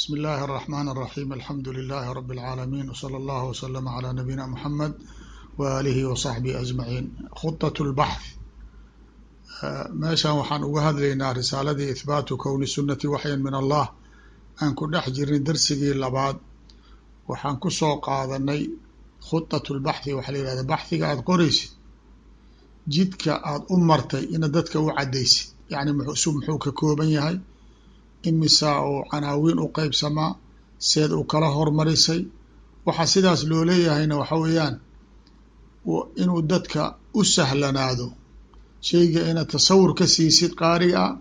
bsmi اllahi الرحmn الرaحيم alxamdu لlh rb العaalمين وslى اllه وslm عlى nabiyina mحamed وalihi وصaxbihi aجmaعin khuطaة الbaxث meeshan waxaan uga hadlaynaa risaaladii ihbaatu kowni sunati waxyan min allah aan ku dhex jirnay darsigii labaad waxaan kusoo qaadanay khuطaة الbaxthi waxaa la yihahda baxhiga aada qoraysid jidka aada u martay ina dadka u cadaysid yani su muxuu ka kooban yahay Imisaa uu canaawiin u qeybsamaa seed uu kala hormarisay. Waxaa sidaas loo leeyahayna waxa weeyaan inuu dadka u sahlanaado. Shayga inaad tasawur ka siisid qaari ah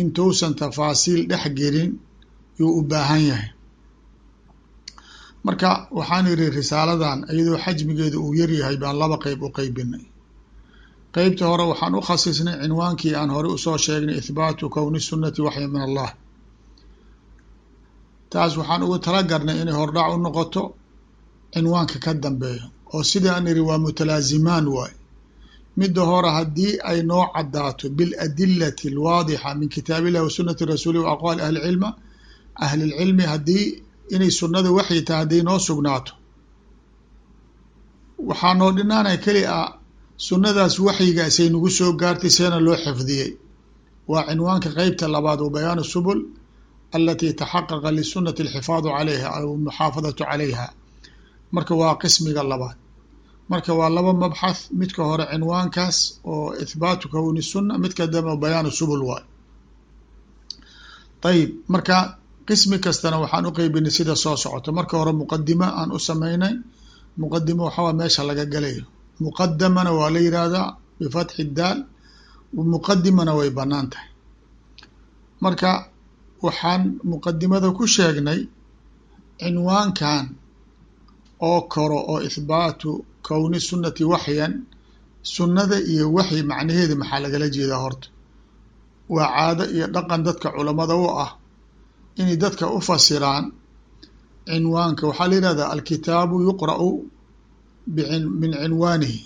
intuusan tafaasiil dhex gelin yuu u baahan yahay. Marka waxaan idhi risaaladan iyadoo xajmigeeda uu yaryahay baan laba qeyb u qeybinay qeybta hore waxaan u khasisnay cinwaankii aan hore u soo sheegnay ihbaatu kowni sunnati waxya min allah taas waxaan ugu talagarnay inay hordhac u noqoto cinwaanka ka dambeeyo oo sida aan iri waa mutalaazimaan waay. Midda hore haddii ay noo caddaato biladilati alwaadixa min kitaab illahi wa sunati rasuulih wa aqwaali ahlicilma ahlilcilmi haddii inay sunnada waxyi tahay hadday noo sugnaato waxaa noo dhinaanaya keli ah sunnadaas waxyigaasay nagu soo gaartay seena loo xifdiyey. Waa cinwaanka qeybta labaad wa bayaanu subul alati taxaqaqa lisunati alxifaadu calayha almuxaafadatu calayha marka waa qismiga labaad marka waa laba mabxath midka hore cinwaankaas oo ithbaatu kowni sunna midka dambe bayaanu subul waay ayib marka qismi kastana waxaan u qeybinay sida soo socoto marka hore muqadimo aan u sameynay muqadimo waxawaa meesha laga galayo muqadamana waa la yihahdaa bifatxi daal muqadimana way bannaan tahay marka waxaan muqadimada ku sheegnay cinwaankan oo koro oo ihbaatu kowni sunnati waxyan sunnada iyo waxyi macnaheeda maxaa lagala jeedaa horta? Waa caado iyo dhaqan dadka culamada u ah inay dadka u fasiraan cinwaanka. Waxaa la yihahdaa alkitaabu yuqra'u min cinwaanihi.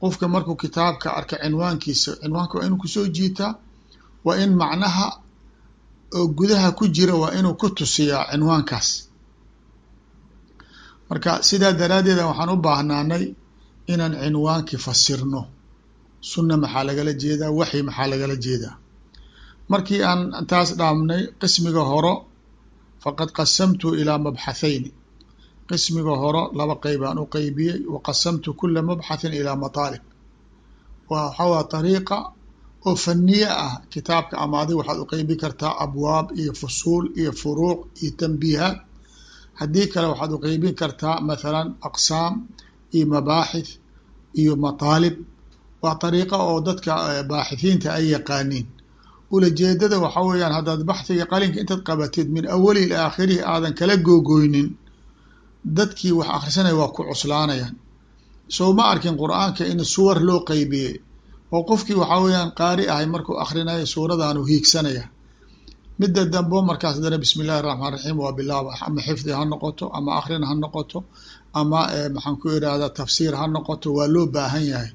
Qofka markuu kitaabka arka cinwaankiisa cinwaanka waa inuu ku soo jiitaa waa in macnaha oo gudaha ku jira waa inuu ku tusiyaa cinwaankaas. Marka sidaa daraaddeeda waxaan u baahnaanay inaan cinwaankii fasirno. Sunna maxaa lagala jeedaa waxyi maxaa lagala jeedaa? Markii aan taas dhaamnay qismiga horo faqad qasamtu ilaa mabxathayni qismiga horo laba qeybaan u qeybiyey wa qasamtu kula mabxathin ilaa mataalib waa waxawaa ariiqa oo faniye ah. Kitaabka ama adig waxaad u qeybi kartaa abwaab iyo fusuul iyo furuuc iyo tanbiihaat haddii kale waxaad u qeybin kartaa mathalan aqsaam iyo mabaaxith iyo mataalib. Waa ariiqa oo dadka baaxithiinta ay yaqaaniin. Ulajeedada waxa weeyaan haddaad baxhiga qalinka intaad qabatid min awali ila aakhirihi aadan kala googoynin dadkii wax akhrisanaya waa ku cuslaanayaan. Sow ma arkin qur'aanka in suwar loo qeybiyey oo qofkii waxaa weeyaan qaari ahay markuu akhrinayo suuradaanu hiigsanaya midda dambo markaas dana bismi illahi raxmaan raxiim waa bilaaba ama xifdi ha noqoto ama akrin ha noqoto ama maxaan ku irahdaa tafsiir ha noqoto waa loo baahan yahay.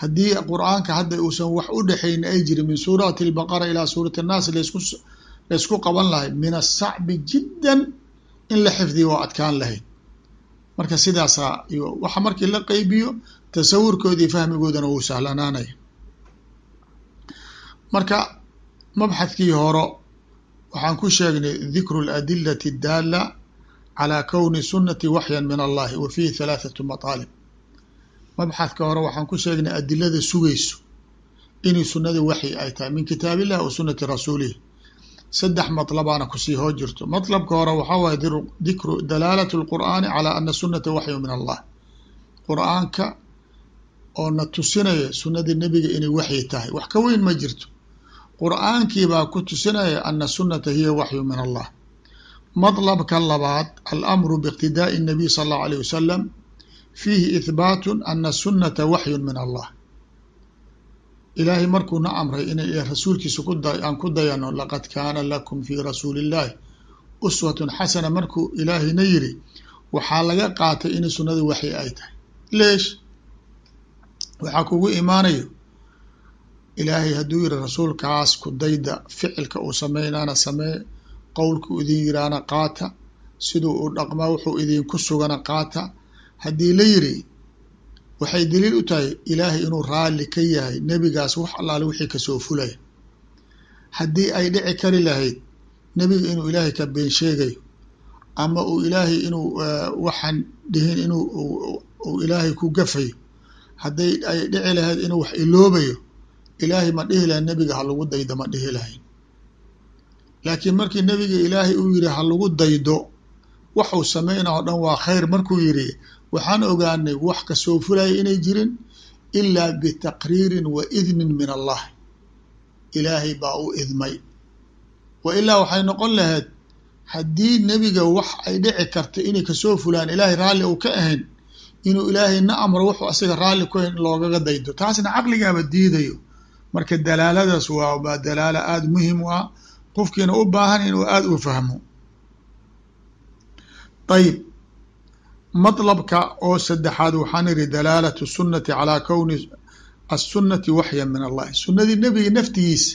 Haddii qur'aanka hadda uusan wax u dhexayn ay jirin min suurati albaqara ilaa suurati annaas lasku laysku qaban lahay min asacbi jiddan in la xifdiyo waa adkaan lahayd marka sidaasaa iyo waxa markii la qeybiyo tasawurkoodii fahmigoodana wuu sahlanaanaya marka mabxadkii hore waxaan ku sheegnay dikru aladilati addaala calaa kowni sunnati waxyan min allahi wa fiihi halaathatu mataalib. Mabxadka hore waxaan ku sheegnay adilada sugayso inay sunnadii waxyi ay tahay min kitaabillah wa sunnati rasuulihi. Saddex matlabaana ku sii hoo jirto. Matlabka hore waxaa waaye dikru dalaalatu lqur'aani calaa ana sunnata waxyu min allah qur'aanka oo na tusinaya sunnadii nebiga inay waxyi tahay. Wax ka weyn ma jirto qur'aankii baa ku tusinaya ana sunata hiya waxyu min allah matlabka labaad alamru biiqtidaaءi الnabiy sal اllahu alيه wasalam fiihi ihbaatu ana sunata waxyu min allah ilaahay markuuna amray in rasuulkiisa aan ku dayano laqad kaana lakum fii rasuuli اllahi uswatun xasana markuu ilaahayna yiri waxaa laga qaatay inay sunada waxyi ay tahay leesh waxaa kugu imaanayo ilaahay hadduu yiri rasuulkaas ku dayda ficilka uu sameynana samee qowlkuu idin yiraana qaata siduu u dhaqmaa wuxuu idinku sugana qaata. Haddii la yiri waxay daliil u tahay ilaahay inuu raalli ka yahay nebigaas wax allaale wixii ka soo fulaya. Haddii ay dhici kari lahayd nebiga inuu ilaahay ka been sheegayo ama uu ilaahay inuu waxaan dhihin inuu uu ilaahay ku gafayo hadday ay dhici lahayd inuu wax iloobayo ilaahay ma dhihi lahayn nebiga ha lagu daydo ma dhihi lahayn. Laakiin markii nebiga ilaahay uu yidhi ha lagu daydo waxuu sameynaa o dhan waa khayr. Markuu yidhi waxaan ogaanay wax ka soo fulaya inay jirin ilaa bitaqriirin wa idnin min allah. Ilaahay baa u idmay. Wa ilaa waxay noqon lahayd haddii nebiga wax ay dhici karta inay ka soo fulaan ilaahay raalli uu ka ahayn inuu ilaahay na amro wuxuu asiga raalli ku hayn loogaga daydo. Taasna caqligaaba diidayo marka dalaaladaas waa dalaalo aada muhiim u ah. Qofkiina u baahan inuu aada u fahmo. Ayib matlabka oo saddexaad waxaan ihi dalaalatu sunnati calaa kowni assunnati waxyan min allahi. Sunnadii nebiga naftigiisa.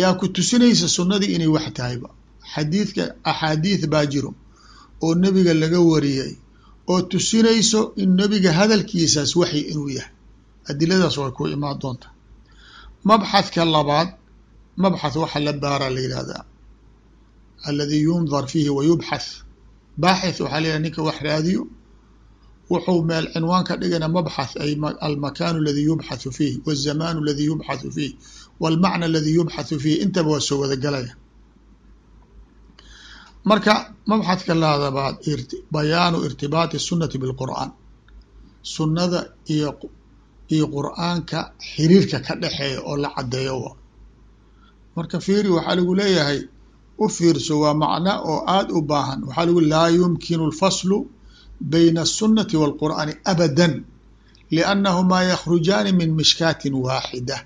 Yaa ku tusinaysa sunnadii inay wax tahayba. Xadiidka axaadiid baa jiro oo nebiga laga wariyay oo tusinayso in nebiga hadalkiisaas waxyi inuu yahay. Adiladaas way ku imaan doontaa mabxadka labaad mabxath waxa la baara la yidhahdaa alladii yundar fiihi wa yubxath. Baaxith waxaa la yidhahda ninka wax raadiyo wuxuu meel cinwaan ka dhigana mabxath ay almakaanu aladii yubxathu fiih wazamaanu aladii yubxathu fiih walmacna aladii yubxathu fiih intaba waa soo wada galaya. Marka mabxadka labaad bayaanu irtibaati sunati bilqur'aan sunnada iyo iyo qur'aanka xiriirka ka dhexeeya oo la cadeeyo wa marka fiiri waxaa lagu leeyahay u fiirso waa macno oo aada u baahan waxaa lagu laa yumkinu اlfaslu bayna الsunati wاlqur'aani abada liannahumaa yakhrujaani min mishkaatin waaxida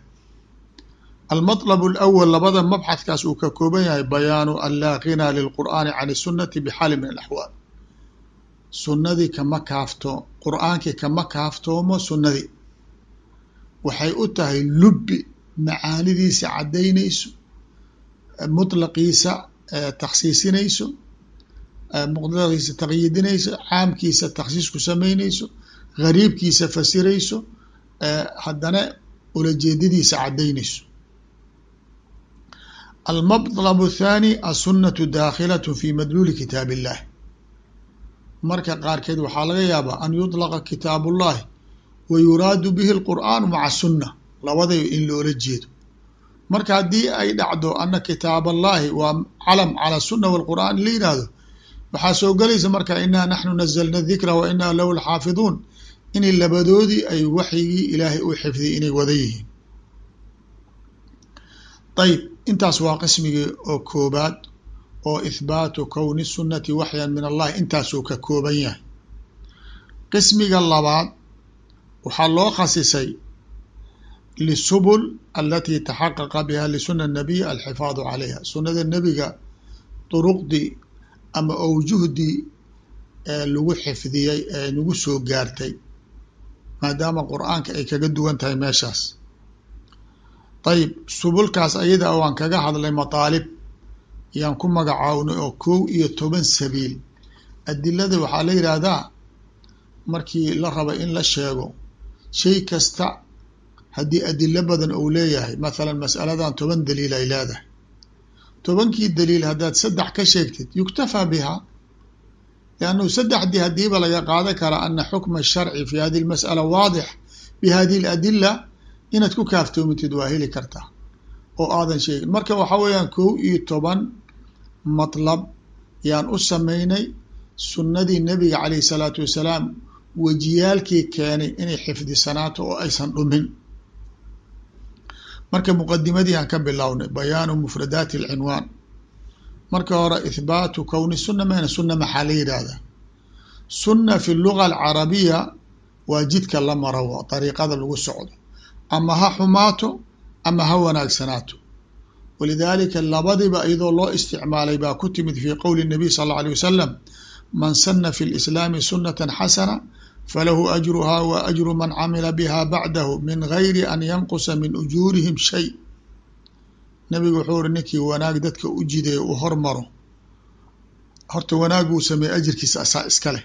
almaطlb اlأwl labada mabxadkaas uu ka kooban yahay bayaanu an laa ghinaa lilqur'aani can الsunati bxaali min alaxwaal sunnadii kama kaafto qur'aankii kama kaaftoomo sunnadii waxay u tahay lubbi macaanidiisa cadaynayso mutlaqiisa taksiisinayso mutlaqiisa taqyiidinayso caamkiisa taksiis ku samaynayso gariibkiisa fasirayso haddana ulajeedadiisa cadaynayso almaطlb الthani aلsunaةu daakhilaة fi madluuli kitaab الlahi marka qaarkeed waxaa laga yaabaa an yuطlaqa kitaab الlahi wa yuraadu bihi alqur'aanu maca sunna labaday in loola jeedo marka haddii ay dhacdo anna kitaab allahi waa calam calaa sunna waalqur'aan la yidhaahdo waxaa soo gelaysa marka innaa naxnu nazalna dikra wa innaa lahu lxaafiduun inay labadoodii ay waxyigii ilaahay u xifdiy inay wada yihiin ayb intaas waa qismigii oo koobaad oo ithbaatu kowni sunnati waxyan min allahi intaasuu ka kooban yahay qismiga labaad waxaa loo khasisay lisubul alatii taxaqaqa biha lisuna nabiy alxifaadu calayha. Sunnada nebiga duruqdii ama awjuhdii ee lagu xifdiyey ee nagu soo gaartay maadaama qur'aanka ay kaga duwan tahay meeshaas. Ayib subulkaas ayada waan kaga hadlay mataalib yaan ku magacawnay oo kow iyo toban sabiil. Adilada waxaa la yidhaahdaa markii la raba in la sheego shay kasta haddii adilo badan uu leeyahay mathalan mas'aladan toban daliil ay leedahay. Tobankii daliil haddaad saddex ka sheegtid yuktafaa bihaa liannahu saddexdii haddiiba laga qaadan karaa ana xukma sharci fi hadihi lmas'ala waadix bi hadihi aladila inaad ku kaaftoomitid waa heli kartaa oo aadan sheegin. Marka waxaa weeyaan kow iyo toban matlab yaan u sameynay sunnadii nebiga calayh isalaatu wassalaam wejiyaalkii keenay inay xifdisanaato oo aysan dhumin. Marka muqadimadii aan ka bilownay bayaanu mufradaati alcinwaan. Marka hore ithbaatu kowni sunna mayna sunna maxaa la yidhaahdaa? Sunna fi luga alcarabiya waa jidka la maro wa dariiqada lagu socdo. Ama ha xumaato ama ha wanaagsanaato walidaalika labadiiba iyadoo loo isticmaalay baa ku timid fii qowli nabiy sal alla alay wasalam man sana fi lislaami sunnatan xasana falahu ajruha wa ajru man camila biha bacdahu min gayri an yanqusa min ujuurihim shay nabigu wuxuu uri ninkii wanaag dadka u jideeya u hormaro horta wanaaguu sameeye ajirkiisa asaa iska leh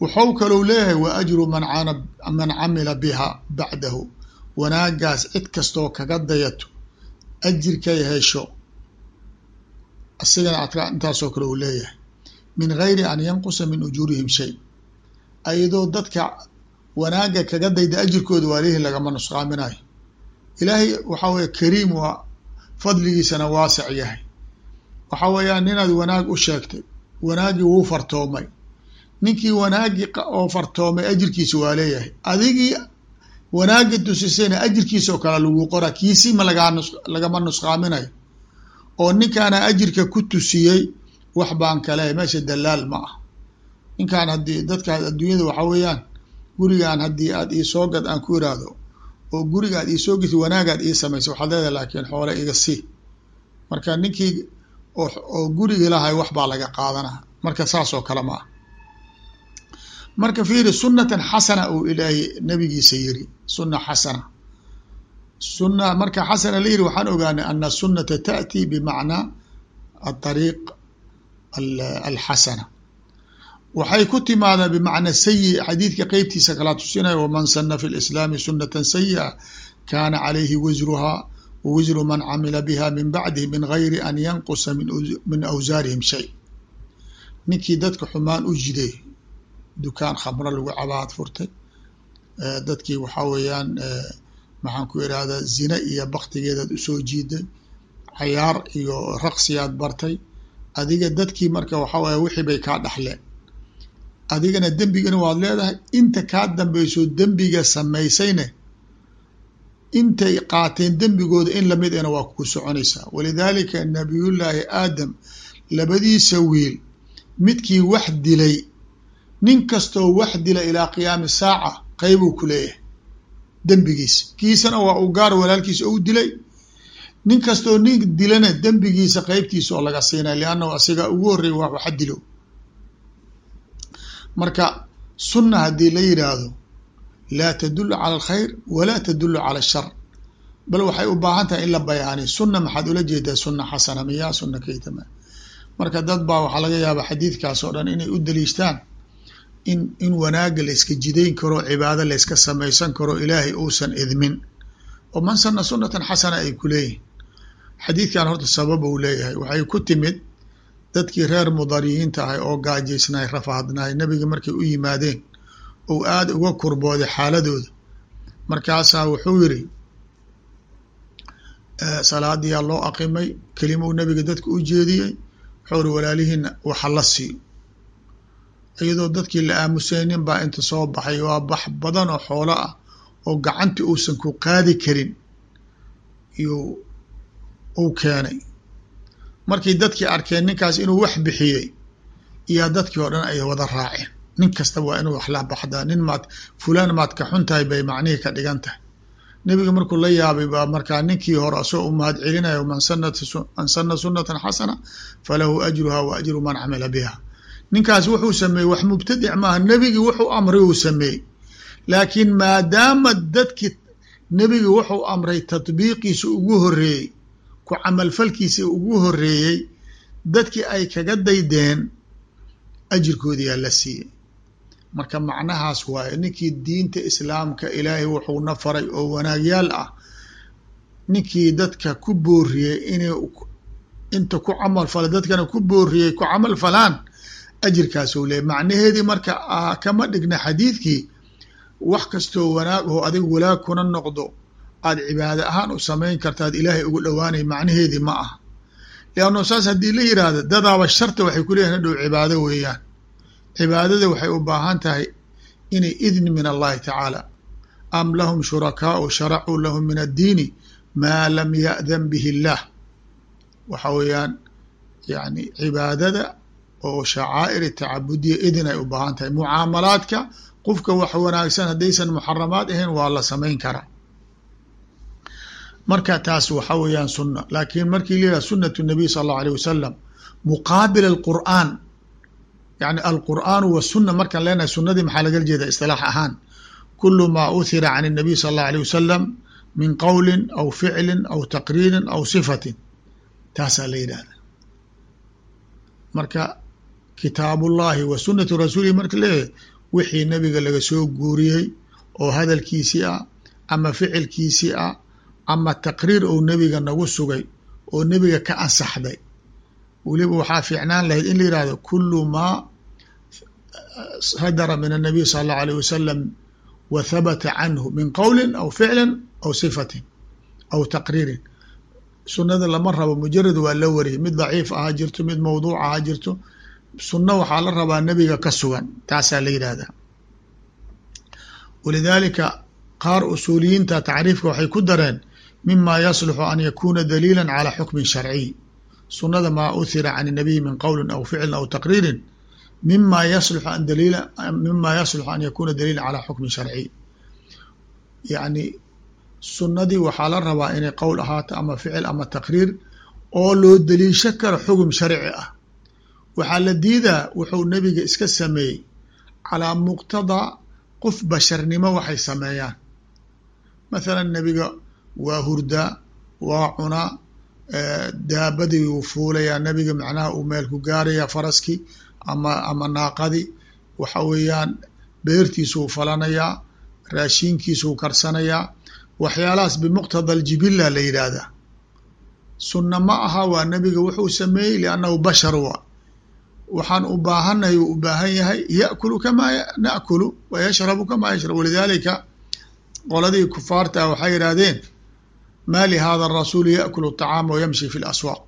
wuxuu kalou leeyahay wa ajru man camila biha bacdahu wanaagaas cid kastoo kaga dayato ajirkay hesho asigana intaasoo kale uu leeyahay min gayri an yanqusa min ujuurihim shay ayadoo dadka wanaagga kaga dayda ajirkooda waalihi lagama nusqaaminayo. Ilaahay waxaa weye kariim waa fadligiisana waasic yahay. Waxa weeyaan ninaad wanaag u sheegtay wanaaggii wuu fartoomay. Ninkii wanaaggii oo fartoomay ajirkiisa waa leeyahay. Adigii wanaagga tusisayna ajirkiisa oo kale lagu qora kiisii ma lagama nusqaaminayo. Oo ninkaana ajirka ku tusiyey wax baan kalehay meesha dalaal ma ah ninkaan haddii dadkaas adduunyada waxaa weeyaan gurigaan haddii aad iisoo gad aan ku iraahdo oo guriga aad iisoo geti wanaagaad ii samaysa waxaad leedahay laakiin xoole iga sii. Marka ninkii oo gurigi lahay wax laga qaadanaa marka saas oo kale ma ah marka fiiri sunatan xasana uu ilaahay nabigiisa yiri. Suna xasana. Suna marka xasana la yiri waxaan ogaanay ana sunata taأti bimacnaa aariiq alxasana waxay ku timaadaa bimacna sayi xadiidka qeybtiisa kala tusinaya waman sana fi lislaami sunata sayi'a kana calayhi wisruhaa wa wisru man camila biha min bacdihi min gayri an yanqusa min awsaarihim shay. Ninkii dadka xumaan u jiday dukaan khamro lagu cabaad furtay dadkii waxaa weeyaan maxaan ku irahdaa zina iyo baktigeedaad u soo jiiday cayaar iyo raqsiyaad bartay. Adiga dadkii marka waxaa waaya wixii bay kaa dhaxleen adigana dembigana waad leedahay inta kaa dambeyso dembiga samaysayne intay qaateen dembigooda in la mid ena waa ku soconaysaa walidaalika nabiyullaahi aadam labadiisa wiil midkii wax dilay nin kastoo wax dila ilaa qiyaami saaca qeybuu ku leeyahay dembigiisa. Kiisana waa uu gaar walaalkiisa ou dilay. Nin kastoo nin dilana dembigiisa qeybtiisa oo laga siinaya liannahu asigaa ugu horreeya wax waxa dilo marka sunna haddii la yidhaahdo laa tadulu cala alkhayr walaa tadulu cala ashar bal waxay u baahan tahay in la bayaaniy sunna maxaad ula jeedaa sunna xasana miyaa sunna kaytama? Marka dad baa waxaa laga yaabaa xadiidkaas oo dhan inay u daliishtaan in in wanaagga la yska jidayn karo cibaado la yska samaysan karo ilaahay uusan idmin. Oo man sana sunatan xasana ay ku leeyihiin xadiidkan horta sabab uu leeyahay. Waxay ku timid dadkii reer mudariyiinta ahay oo gaajaysnaay rafahadnaay nabiga markay u yimaadeen ou aada uga kurbooday xaaladooda. Markaasaa wuxuu yiri salaadiyaa loo aqimay kelimou nabiga dadka u jeediyey wuxuu iri walaalihiina waxa la siiyo iyadoo dadkii la aamusaynin baa inta soo baxay waa bax badan oo xoolo ah oo gacanti uusan ku qaadi karin iyuu uu keenay markii dadkii arkeen ninkaas inuu wax bixiyey iyaa dadkii oo dhan ay wada raaceen. Nin kasta waa inuu wax la nin maad fulaan maad ka xun tahay bay macnihii ka dhigan tahay. Nebiga markuu la yaabay baa markaa ninkii hore asagoo u mahad celinayo man sana sunatan xasana falahu ajruha wa ajru man camila biha. Ninkaas wuxuu sameeyey wax mubtadic maaha. Nebigi wuxuu amray uu sameeyey. Laakiin maadaama dadkii nebigi wuxuu amray tatbiiqiisa ugu horeeyey ku camalfalkiisa ugu horeeyey dadkii ay kaga daydeen ajirkoodiyaa la siiyey. Marka macnahaas waaye ninkii diinta islaamka ilaahay wuxuuna faray oo wanaagyaal ah ninkii dadka ku booriyey inay inta ku camal fala dadkana ku booriyey ku camal falaan ajirkaasuu leeyay. Macnaheedii marka kama dhigna xadiidkii wax kastoo wanaag oo adig walaag kuna noqdo aad cibaado ahaan u samayn kartaad ilaahay ugu dhowaanay macnaheedii ma ah leanno saas haddii la yidhaahdo dadaaba sharta waxay ku leeyihiin hadhow cibaado weeyaan. Cibaadada waxay u baahan tahay inay idni min allahi tacaala am lahum shurakaau sharacuu lahum min addiini maa lam ya'dan bihi illaah waxa weeyaan yani cibaadada oo shacaa'ir tacabudiya idin ay u baahan tahay. Mucaamalaadka qofka wax wanaagsan haddaysan muxaramaad ahayn waa la samayn karaa marka taas waxa weeyaan sunna laakiin markii la yihah sunat nabiy sal allahu alayh wasalam muqaabil alqur'aan yani alqur'aanu wasuna markaan leenahay sunadii maxaa lagala jeeda istilaax ahaan kulu maa uhira can الnabiy sal اllahu alيه wasalam min qowlin aw ficlin aw taqriirin aw sifatin taasaa la yidhahda marka kitaabullahi wa sunati rasuulihi marka leeyahay wixii nabiga laga soo guuriyey oo hadalkiisii ah ama ficilkiisii ah ama taqriir ou nebiga nagu sugay oo nebiga ka ansaxday weliba waxaa fiicnaan lahayd in la yihahdo kulu maa sadara min الnabiy sal اllahu alيه wasalam wa habata canhu min qowli aw ficli aw sifatin aw taqriirin sunada lama rabo mujarad waa la wariyay mid daciif ahaa jirto mid mawduuc ahaa jirto sunno waxaa la rabaa nebiga ka sugan taasaa la yidhahdaa walidaalika qaar usuuliyiinta tacriifka waxay ku dareen mima yasluxu an yakuna daliila calى xukmin sharciy sunada maa uhira can الnabiy min qowli aw ficlin aw taqriirin mima yaslux an daliila mima yaslux an yakuna daliila calى xukmin sharciy yacni sunnadii waxaa la rabaa inay qowl ahaato ama ficil ama taqriir oo loo daliisho karo xugum sharci ah waxaa la diidaa wuxuu nebiga iska sameeyey calaa muqtadaa qof basharnimo waxay sameeyaan mathalan nebiga waa hurdaa waa cunaa daabadii wuu fuulayaa nebiga macnaha uu meel ku gaaraya faraskii ama ama naaqadii waxa weeyaan beertiisuu falanayaa raashiinkiisuu karsanayaa. Waxyaalahaas bimuqtada aljibila la yidhaahdaa sunna ma aha waa nebiga wuxuu sameeyey liannahu bashar waa. Waxaan u baahannahay uu u baahan yahay yaأkulu kamaa naأkulu wa yashrabu kamaa yashrab walidaalika qoladii kufaarta waxay yidhaahdeen ma lihada الrasuul yaأkul الطacaama wayamshi fi اlaswaaq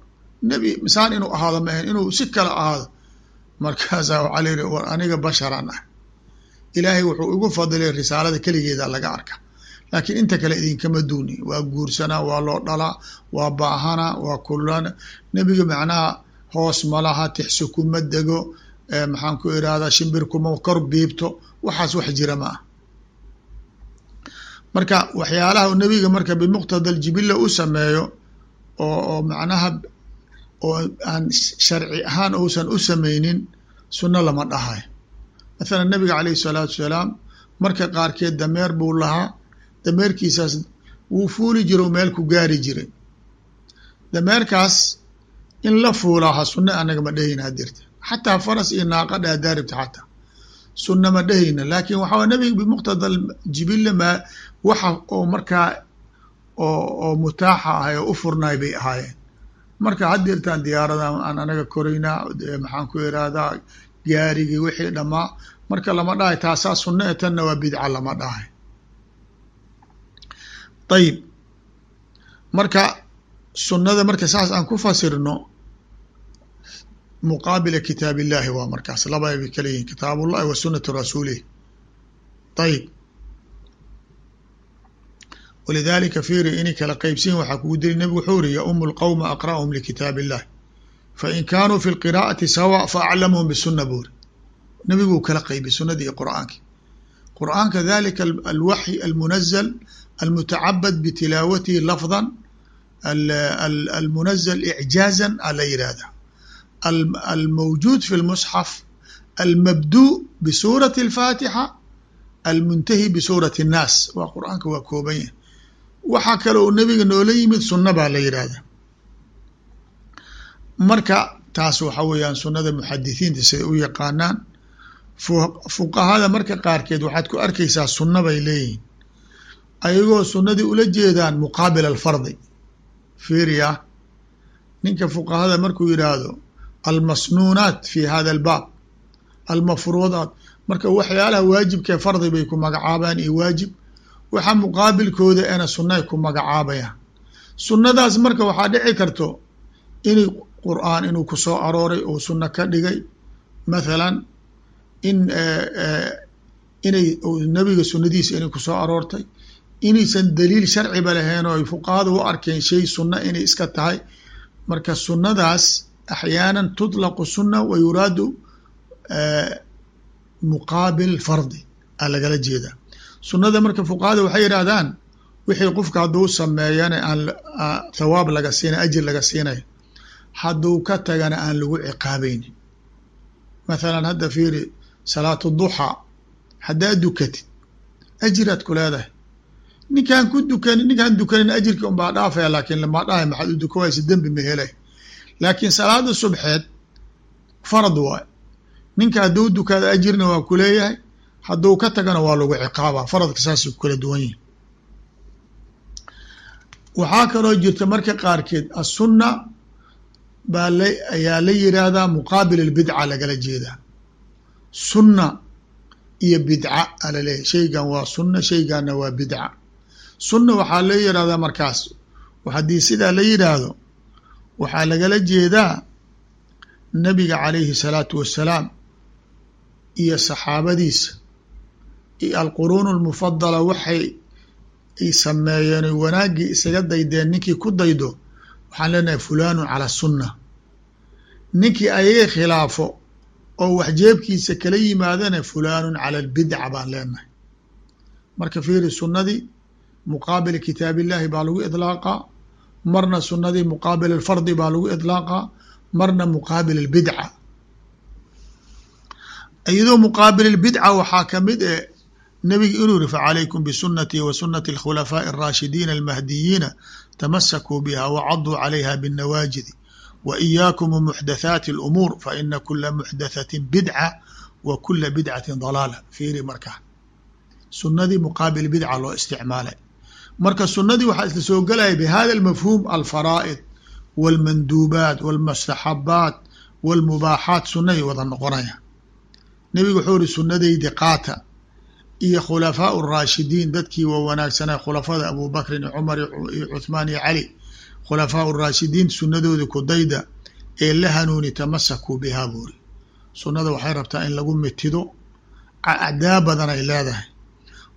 nebi misaan inuu ahaado ma ahayn inuu si kale ahaado markaasaa waxaa la yihi war aniga basharan ah ilaahay wuxuu igu fadilay risaalada keligeeda laga arka laakiin inta kale idinkama duuni waa guursanaa waa loo dhalaa waa baahana waa kulana nebiga macnaha hoos malaha tixsi kuma dego maxaan ku irahdaa shimbir kuma kor biibto waxaas wax jira ma ah marka waxyaalaha nebiga marka bimuqtada aljibila u sameeyo oo oo macnaha oo aan sharci ahaan uusan u sameynin sunno lama dhahay. Mathalan nabiga calayhi salaatu wasalaam marka qaarkeed dameer buu lahaa dameerkiisaas wuu fuuli jiro meel ku gaari jiray. Dameerkaas in la fuulaaha sunna anaga ma dhehayna hadirta xataa faras iyo naaqadha hadaa rabta xataa sunna ma dhehayna laakin waxa way nabiga bimuqtada jibila ma waxa oo markaa oo oo mutaaxa ahay oo u furnaay bay ahaayeen. Marka hadirtaan diyaarada aan anaga koraynaa maxaan ku irahdaa gaarigii wixii dhamaa marka lama dhahay taasaa sunna e tanna waa bidca lama dhahay. Ayib marka sunnada marka saas aan ku fasirno muqaabila kitaab illahi waa markaas. Laba bay kala yihiin kitaab ullahi wa sunatu rasuulih ayib walidalika fiiri inay kala qeybsiyin waxaa kugu diri nebigu wuxuu iri yaum lqowma aqra'hum likitaab illah fain kaanuu fi lqiraa'ati sawa faaclamhum bisuna buuri nebiguu kala qeybi sunadii iyo qur'aankii. Qur'aanka dalika alwaxy almunazal almutacabad bitilaawatihi lafdan almunazal icjaazan a la yihahda almawjuud fi lmusxaf almabdu bisuurati alfaatixa almuntahi bisuurati الnaas waa qur'aanka waa kooban yahay waxaa kale uu nebiga noola yimid sunna baa la yidhaahda marka taas waxa weeyaan sunada muxadithiinta siday u yaqaanaan. Fuqahada marka qaarkeed waxaad ku arkaysaa sunna bay leeyihiin. Ayagoo sunnadii ula jeedaan muqaabil alfardi fiiriya. Ninka fuqahada markuu yidhaahdo almasnuunaat fi hada albaab almafruudaat. Marka waxyaalaha waajibkee fardi bay ku magacaabayaan iyo waajib. Waxa muqaabilkooda ena sunnaay ku magacaabayaan. Sunnadaas marka waxaa dhici karto inay qur'aan inuu ku soo arooray oo sunno ka dhigay. Mathalan in inay nebiga sunnadiisa inay ku soo aroortay. Inaysan daliil sharciba lahayn oo ay fuqahada u arkeen shay sunna inay iska tahay. Marka sunnadaas axyaanan tutlaqu sunna wa yuraadu muqaabil fardi a lagala jeedaa sunnada marka fuqahada waxay yidhaahdaan wixii qofka hadduu sameeyana aan thawaab laga siinay ajir laga siinayo hadduu ka tagana aan lagu ciqaabaynin mathalan hadda fiiri salaatu duxaa haddaad dukatid ajiraad ku leedahay ninkaan ku dukan ninkaan dukanin ajirki unbaa dhaafaya laakiin lama dhahay maxaad u duka laakiin salaada subxeed farad waay. Ninka hadduu dukaada ajirna waa ku leeyahay hadduu ka tagana waa lagu ciqaaba faradka saasay ku kala duwan yihiin waxaa kaloo jirta marka qaarkeed aلsunna baa l ayaa la yiraahdaa muqaabil اlbidca lagala jeedaa. Sunna iyo bidca alaleeyahy shaygan waa sunna shayganna waa bidca. Sunna waxaa la yihahdaa markaas. Haddii sidaa la yidhaahdo waxaa lagala jeedaa nebiga calayhi salaatu wassalaam iyo saxaabadiisa iyo alquruun almufadala waxay sameeyeen wanaaggii isaga daydeen ninkii ku daydo waxaan leenahay fulaanu cala sunna. Ninkii ayaga khilaafo oo wax jeebkiisa kala yimaadana fulaanun cala albidca baan leenahay. Marka fiiri sunnadii muqaabil kitaabillaahi baa lagu idlaaqaa marna sunadii muqaabil alfardi baa lagu idlaaqa marna muqaabil albidca. Iyadoo muqaabil albidca waxaa ka mid eh nebiga inuu yiri facalaykum bisunatii wa sunati alkhulafaaءi alraashidiina almahdiyiina tamasakuu biha wacaduu calayha binnawaajidi wa iyaakum muxdathaati alumuur faina kula muxdathatin bidca wa kula bidcati dalaala. Fiiri markaa sunadii muqaabil bidca loo isticmaalay marka sunadii waxaa isla soo gelaya bhada اlmafhum alfaraa'id wاlmanduubaat wاlmustaxabaat wاlmubaaxaat sunnaday wada noqonaya nebigu wuxuu iri sunadaydi qaata iyo khulafaau raashidiin dadkii waa wanaagsanaa khulafada abu bakrin iyo cumar iyo cuthmaan iyo cali khulafaau raashidiin sunadoodi kudayda ee la hanuuni tamasakuu bihaa buuri sunada waxay rabtaa in lagu mitido acdaa badan ay leedahay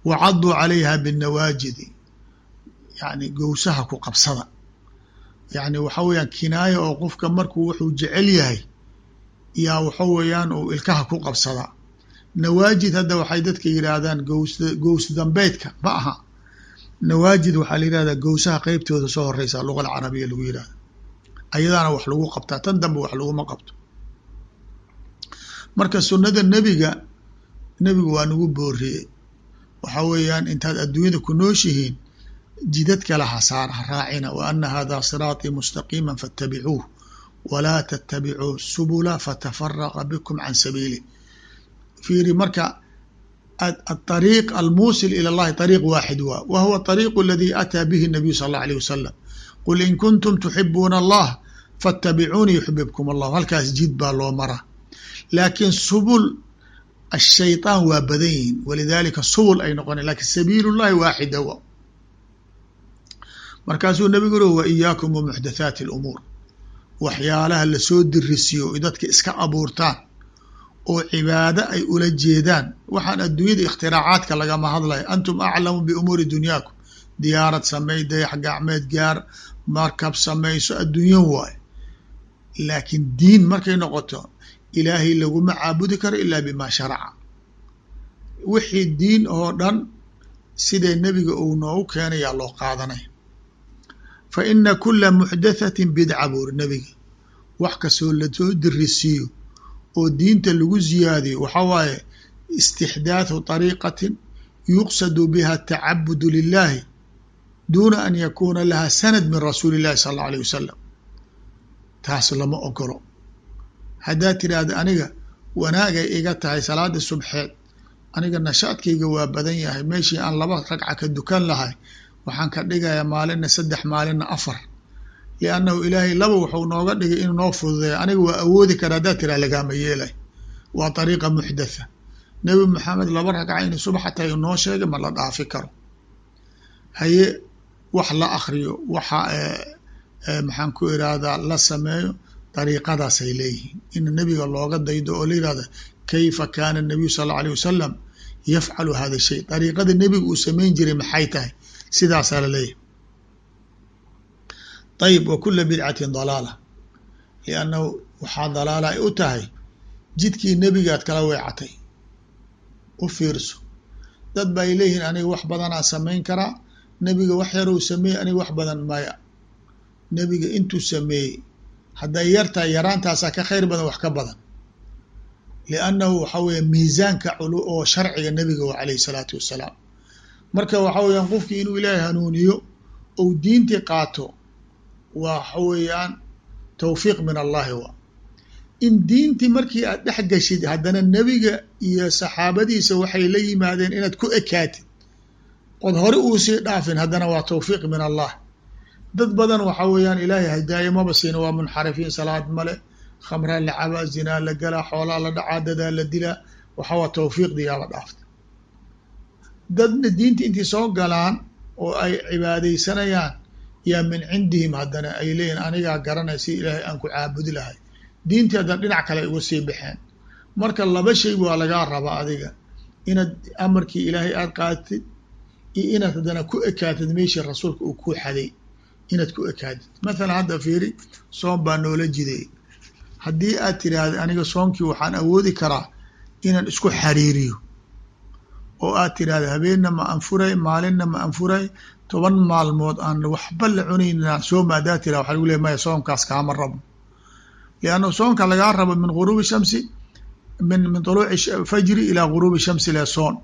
wa caduu calayha binawaajidi yani gowsaha ku qabsada. Yani waxa weeyaan kinaaya oo qofka markuu wuxuu jecel yahay yaa waxa weeyaan uu ilkaha ku qabsadaa nawaajid hadda waxay dadka yidhaahdaan gows gows dambeydka ma aha. Nawaajid waxaa la yihahdaa gowsaha qeybtooda soo horeysa luga alcarabiya lagu yihahda ayadaana wax lagu qabtaa tan dambe wax laguma qabto. Marka sunada nebiga nebigu waa nagu booriyey. Waxa weeyaan intaad adduunyada ku nooshihiin jidad kale hasaar ha raacina wa ana hada siraaطii mustaqiima faاtabicuuh walaa tatabicuu subula fatafaraqa bikum can sabiilih fiiri marka aلطariiq almuusil ilى اllahi طariiq waaxid waa wa huwa طariiq aladi ataa bihi الnabiyu sal اlه alيه wasalam qul in kuntum tuxibuuna allah faاtabicuuni yuxbibkum allah halkaas jid baa loo mara laakiin subul الshayطaan waa badan yihin walidalika subul ay noqona lakin sabiil اllahi waaxida wa markaasuu nabigu uri wa iyaakum wa muxdathaati اlumuur waxyaalaha la soo dirisiyo o dadka iska abuurtaan oo cibaado ay ula jeedaan waxaan adduunyada ikhtiraacaatka lagama hadlayo antum aclamu biumuuri dunyaakum. Diyaarad samey dayax gacmeed gaar markab samayso adduunyan waayo laakiin diin markay noqoto ilaahay laguma caabudi karo ilaa bimaa sharaca. Wixii diin oo dhan siday nebiga uu noogu keenayaa loo qaadanaya fa ina kula muxdathatin bidca buuri nebiga wax kastoo lasoo dirisiiyo oo diinta lagu ziyaadiyo waxaa waaye istixdaathu طariiqatin yuqsadu biha atacabudu lilahi duuna an yakuuna laha sanad min rasuuli اllahi sal اllau alيه wasalam taas lama ogolo haddaad tiraahda aniga wanaagay iga tahay salaada subxeed aniga nashaadkayga waa badan yahay meeshii aan laba ragca ka dukan lahay waxaan ka dhigayaa maalina saddex maalina afar. Liannahu ilaahay laba wuxuu nooga dhigay inuu noo fududeeya aniga waa awoodi kara haddaad tiraa lagaama yeelay. Waa ariiqa muxdatha nebi maxamed laba ragca inuu subaxata noo sheegay ma la dhaafi karo. Haye wax la akriyo waxa maxaan ku irahdaa la sameeyo dariiqadaasay leeyihiin. In nebiga looga daydo oo la yihahda kayfa kaana nabiyu sal allau alيه wasalam yafcalu hada shay? Dariiqada nebiga uu samayn jiray maxay tahay sidaasaa la leeyahay ayb wa kula bidcatin dalaala. Liannahu waxaa dalaala ay u tahay jidkii nebigaad kala weecatay. U fiirso. Dad ba ay leeyihiin aniga wax badanaa samayn karaa. Nebiga wax yarou sameeyey aniga wax badan maya. Nebiga intuu sameeyey hadday yartahay yaraantaasaa ka khayr badan wax ka badan. Liannahu waxaa weeye miisaanka culu oo sharciga nebiga wa calayhi salaatu wassalaam marka waxa weeyaan qofkii inuu ilaahay hanuuniyo ou diintii qaato waxa weeyaan tawfiiq min allahi wa. In diintii markii aad dhex gashid haddana nebiga iyo saxaabadiisa waxay la yimaadeen inaad ku ekaatid. Ood hore uusii dhaafin haddana waa tawfiiq min allah. Dad badan waxa weeyaan ilaahay hidaaye maba siina waa munxarifiin salaad male khamraa la cabaa zinaa la galaa xoolaa la dhacaa dadaa la dilaa waxa waa tawfiiqdii yaaba dhaafta dadna diinta intay soo galaan oo ay cibaadaysanayaan yaa min cindihim haddana ay leeyihiin anigaa garanay si ilaahay aan ku caabudi lahay. Diintii haddana dhinac kale uga sii baxeen. Marka laba shay waa lagaa raba adiga. Inaad amarkii ilaahay aada qaadatid iyo inaad haddana ku ekaatid meeshii rasuulka uu ku xaday. Inaad ku ekaatid. Mathalan hadda fiiri soom baa noola jiday. Haddii aad tiraahda aniga soomkii waxaan awoodi karaa inaan isku xariiriyo oo aad tiraahda habeenna ma anfuray maalinna ma anfuray toban maalmood aan waxba la cunayna sooma haddaa tiraha waxa lagu leey maya soomkaas kaama rabo. Lianna soonka lagaa rabo min guruubi shamsi min min tuluuci fajri ilaa guruubi shamsi le soon.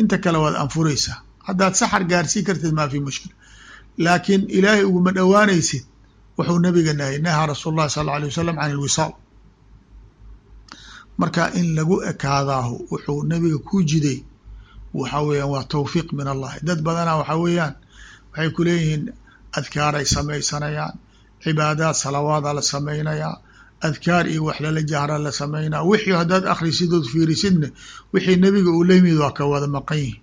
Inta kale waad anfuraysaa. Haddaad saxar gaarsii kartid maa fi mushkil. Laakiin ilaahay uguma dhowaanaysid wuxuu nabiga nahay nahaa rasuul llahi sal alla alay wasalam can ilwisaal marka in lagu ekaadaahu wuxuu nabiga ku jiday waxa weeyaan waa tawfiiq min allahi dad badanaa waxa weeyaan waxay ku leeyihiin adkaaray samaysanayaan cibaadaad salawaada la samaynayaa adkaar iyo wax lala jahra la samaynaa wixii haddaad akrisidood fiirisidne wixii nebiga uu la yimid waa ka wada maqan yihiin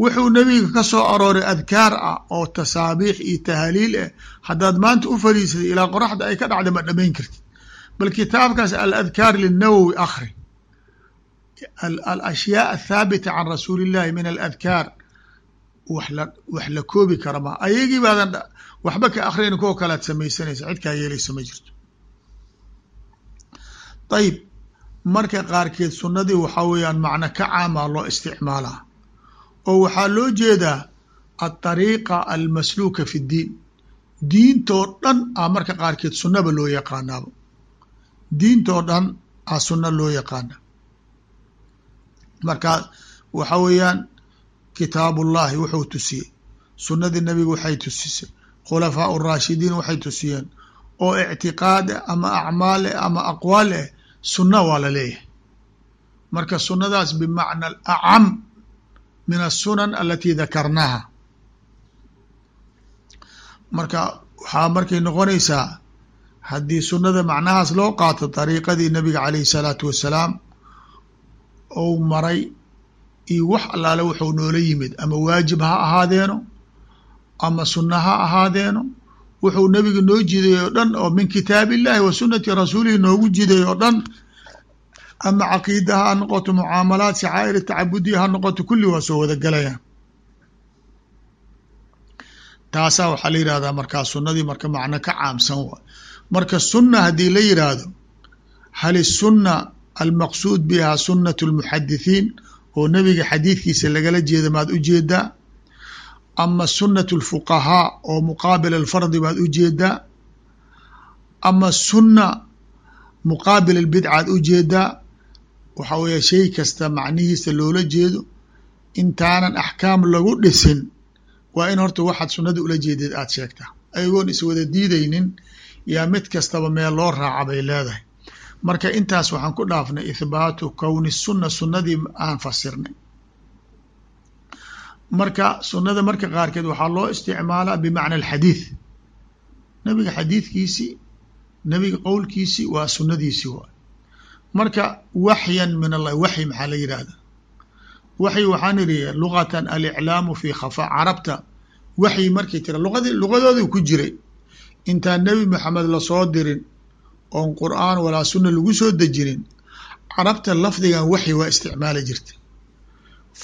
wuxuu nebiga ka soo arooray adkaar ah oo tasaabiix iyo tahaliil ah haddaad maanta u fariisatay ilaa qoraxda ay ka dhacda ma dhamayn kartid. Bal kitaabkaas aladkaar linawowi akri alashyaa athaabita can rasuuli illahi min aladkaar. Wax la koobi kara ma. Ayagii baadan waxba ka akriyn kuwa kalead samaysanaysa cid kaa yeelaysa ma jirto. Ayib marka qaarkeed sunnadii waxaa weeyaan macno ka caamaa loo isticmaalaa. Oo waxaa loo jeedaa alطariiqa almasluuka fi ddiin diintoo dhan a marka qaarkeed sunnaba loo yaqaanaaba diintoo dhan a sunna loo yaqaana marka waxa weeyaan kitaabullahi wuxuu tusiyey. Sunnadii nabiga waxay tusisay. Khulafaa raashidiin waxay tusiyeen. Oo ictiqaad eh ama acmaal eh ama aqwaal eh sunna waa la leeyahay. Marka sunnadaas bimacna acam min asunan alati dakarnaha marka waxaa markay noqonaysaa haddii sunnada macnahaas loo qaato dariiqadii nabiga calayhi salaatu wassalaam ou maray iyo wax allaale wuxuu noola yimid. Ama waajib ha ahaadeeno ama sunna ha ahaadeeno wuxuu nabiga noo jiday oo dhan oo min kitaab illahi wa sunati rasuulihi noogu jiday oo dhan. Ama caqiida ha noqoto mucaamalaat shacaa'ir tacabudiya ha noqoto kulli waa soo wada galayaan taasaa waxaa la yihahdaa markaa sunnadii marka macno ka caamsan waay marka sunna haddii la yiraahdo hal isunna almaqsuud biha sunnat lmuxadithiin oo nebiga xadiidkiisa lagala jeeda maad u jeedaa ama sunat lfuqahaa oo muqaabil alfardi baad u jeedaa ama sunna muqaabil albidcaad u jeedaa waxa weeye shay kasta macnihiisa loola jeedo. intaanan axkaam lagu dhisin. waa in horta waxaad sunnada ula jeedeed aada sheegtaa. ayagoon iswada diidaynin. yaa mid kastaba meel loo raaca bay leedahay marka intaas waxaan ku dhaafnay ithbaatu kowni sunna sunnadii aan fasirnay. Marka sunnada marka qaarkeed waxaa loo isticmaalaa bimacna alxadiid. Nabiga xadiidkiisii nabiga qowlkiisii waa sunnadiisii waay marka waxyan min allahi waxyi maxaa la yidhaahda waxyi waxaan idhi lugatan aliclaamu fi khafaa carabta waxyi markay tira luqadii luqadoodii ku jiray. Intaan nebi maxamed la soo dirin oon qur'aan walaa sunna lagu soo dejinin carabta lafdigan waxyi waa isticmaali jirta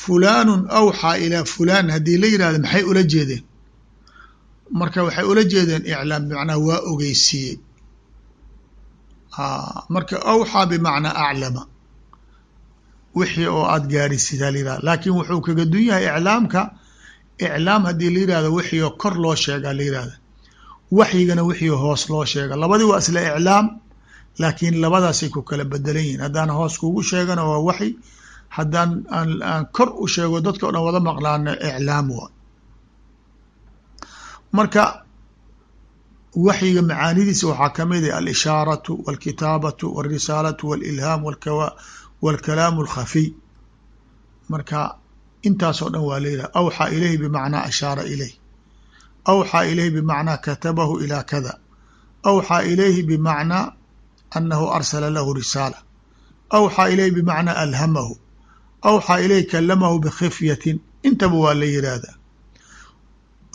fulaanun awxaa ilaa fulaan haddii la yidhahdo maxay ula jeedeen? Marka waxay ula jeedeen iclaam bimacnaa waa ogeysiiyey. Marka awxaa bimacnaa aclama. Wixii oo aada gaarisiid ha la yihahdo laakiin wuxuu kaga dun yahay iclaamka. Iclaam haddii la yihahdo wixii oo kor loo sheega la yihahda waxyigana wixii hoos loo sheega. Labadii waa isla iclaam laakiin labadaasay ku kala bedelan yihiin haddaan hoos kugu sheegana waa waxyi. Haddaan aan kor u sheego dadka o dhan wada maqlaana iclaam waa. Marka waxyiga macaanidiisa waxaa ka mid ah alishaaratu walkitaabatu walrisaalatu walilhaam walkalaamu alkhafiy marka intaasoo dhan waa layidhah awxaa ilayhi bimacnaa ashaara ilayh awxaa ilayhi bimacnaa katabahu ilaa kada awxaa ilayhi bimacnaa anahu arsala lahu risaala awxaa ilayhi bimacnaa alhamahu awxaa ilayhi kalamahu bikhifyatin intaba waa la yidhaahdaa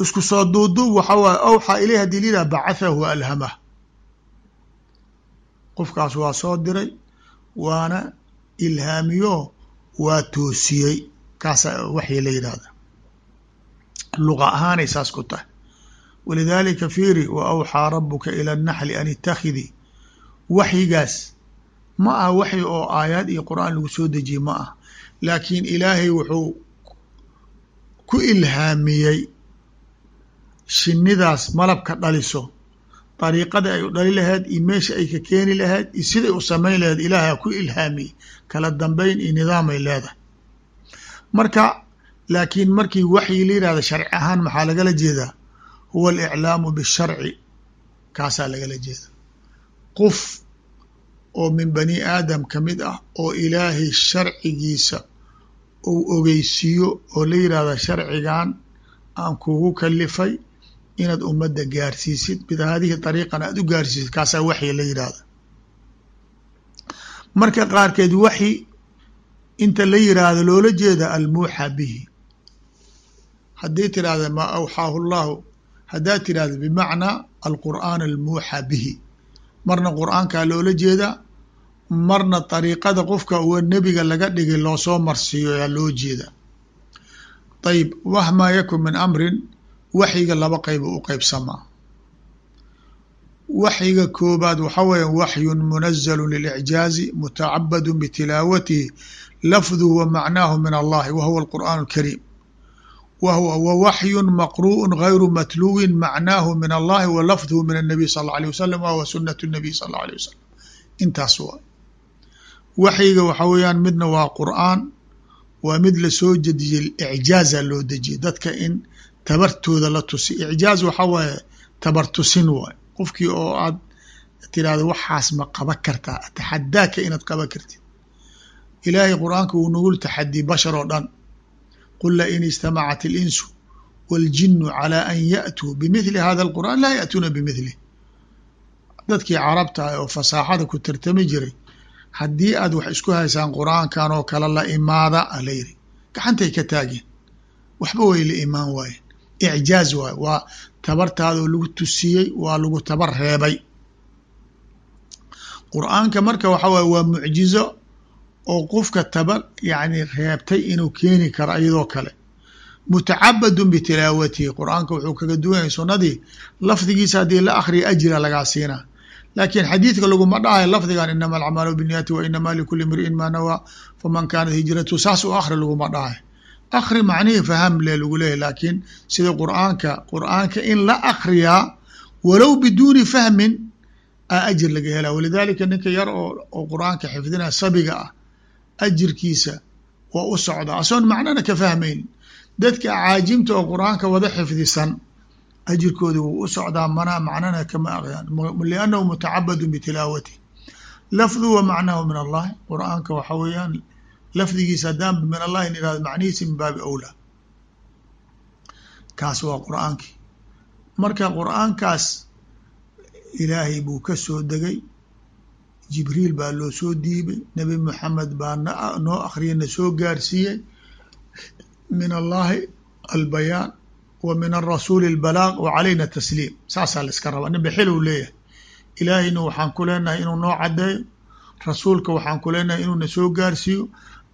isku soo duuduub waxa waaye awxaa ilayh haddii layidhah bacathahu wa alhamah qofkaas waa soo diray waana ilhaamiyo waa toosiyey kaasa waxyi la yidhahda luqa ahaanay saas ku tahay walidaalika fiiri wa awxaa rabuka ila annaxli an ittakhidii waxyigaas ma ah waxyi oo aayaad iyo qur'aan lagu soo dejiyey ma ah laakiin ilaahay wuxuu ku ilhaamiyey shinidaas malabka dhaliso. Dariiqada ay u dhali lahayd iyo meesha ay ka keeni lahayd iyo siday u samayn lahayd ilaaha ku ilhaamiyey. Kala dambeyn iyo nidaamay leedahay. Marka laakiin markii waxyi la yihahda sharci ahaan maxaa lagala jeedaa huwa aliclaamu bisharci kaasaa lagala jeeda. Qof oo min bani aadam ka mid ah oo ilaahay sharcigiisa uu ogeysiiyo oo la yihahda sharcigan aan kugu kalifay inaad ummadda gaarsiisid bihadihi dariiqan aad u gaarsiisid kaasaa waxyi la yidhaahda marka qaarkeed waxyi inta la yiraahdo loola jeeda almuuxa bihi. Haddii tirahda maa awxaahu llahu haddaad tirahda bimacnaa alqur'aan almuuxa bihi. Marna qur'aankaa loola jeedaa marna dariiqada qofka uwa nebiga laga dhigay loosoo marsiiyo yaa loo jeeda. Ayb wahmaa yakun min amrin waxyiga laba qeyb u qeybsamaa waxyiga koobaad waxa weya waxyun munazalu lilicjaazi mutacabadu bitilaawatihi lafduhu wa macnaahu min allahi wa huwa alqur'aan alkariim wa waxyun maqru'un gayru matluwin macnaahu min allahi wa lafduhu min annabiy sal alla alيه wasalam wa huwa sunat nabiy sal alla alيه wasalam intaas waa waxyiga waxa weeyaan midna waa qur'aan waa mid lasoo jediyey icjaaza loo dejiyey dadka in tabartooda la tusi icjaaz waxa waaye tabar tusin waay qofkii oo aad tirahdo waxaas ma qaba kartaa ataxadaaka inaad qaba kartid ilaahay qur-aanka wuu nagu taxadi bashar oo dhan qul la in istamacat اlinsu wاljinu calى an yaأtuu bimithli hada اlqur'an laa yaأtuuna bimidlih dadkii carabta ah oo fasaaxada ku tartami jiray haddii aad wax isku haysaan qur-aankan oo kale la imaada ala yiri gacantay ka taageen waxba way la imaan waayeen icjaaz waaye waa tabartaadoo lagu tusiyey waa lagu tabar reebay qur-aanka marka waxa waye waa mucjizo oo qofka tabar yacni reebtay inuu keeni karo iyadoo kale. Mutacabadun bitilaawatihi. Qur'aanka wuxuu kaga duwan yahay sunnadii lafdigiisa haddii la akriya ajira lagaa siinaa laakiin xadiidka laguma dhahayo lafdigan inama alcamaalu biniyati wa inama likuli mri'in maa nawaa faman kaanat hijratu saas u akri laguma dhahayo akri macnihii faham le lagu leeyahy laakiin sida qur'aanka qur'aanka in la akriyaa walow biduuni fahmin a ajir laga helaa. Walidaalika ninka yar oo oo qur'aanka xifdinaya sabiga ah ajirkiisa waa u socdaa asoon macnana ka fahmaynin dadka caajimta oo qur'aanka wada xifdisan ajirkoodi wuu u socdaa mana macnana kama aqyaan liannahu mutacabadun bitilaawati. Lafdu wa macnahu min allahi qur'aanka waxa weeyaan lafdigiisa haddaan min allahi in irahdo macnihiisa min baabi awlaa. Kaas waa qur'aankii marka qur'aankaas ilaahay buu ka soo degay jibriil baa loo soo diibay. Nebi moxamed baa noo akriya na soo gaarsiiyey min allahi albayaan wa min arasuuli albalaaq wa calayna tasliim. Saasaa la iska rabaa. Nin bixil uu leeyahay. Ilaahayna waxaan ku leenahay inuu noo caddeeyo. Rasuulka waxaan ku leenahay inuu na soo gaarsiiyo.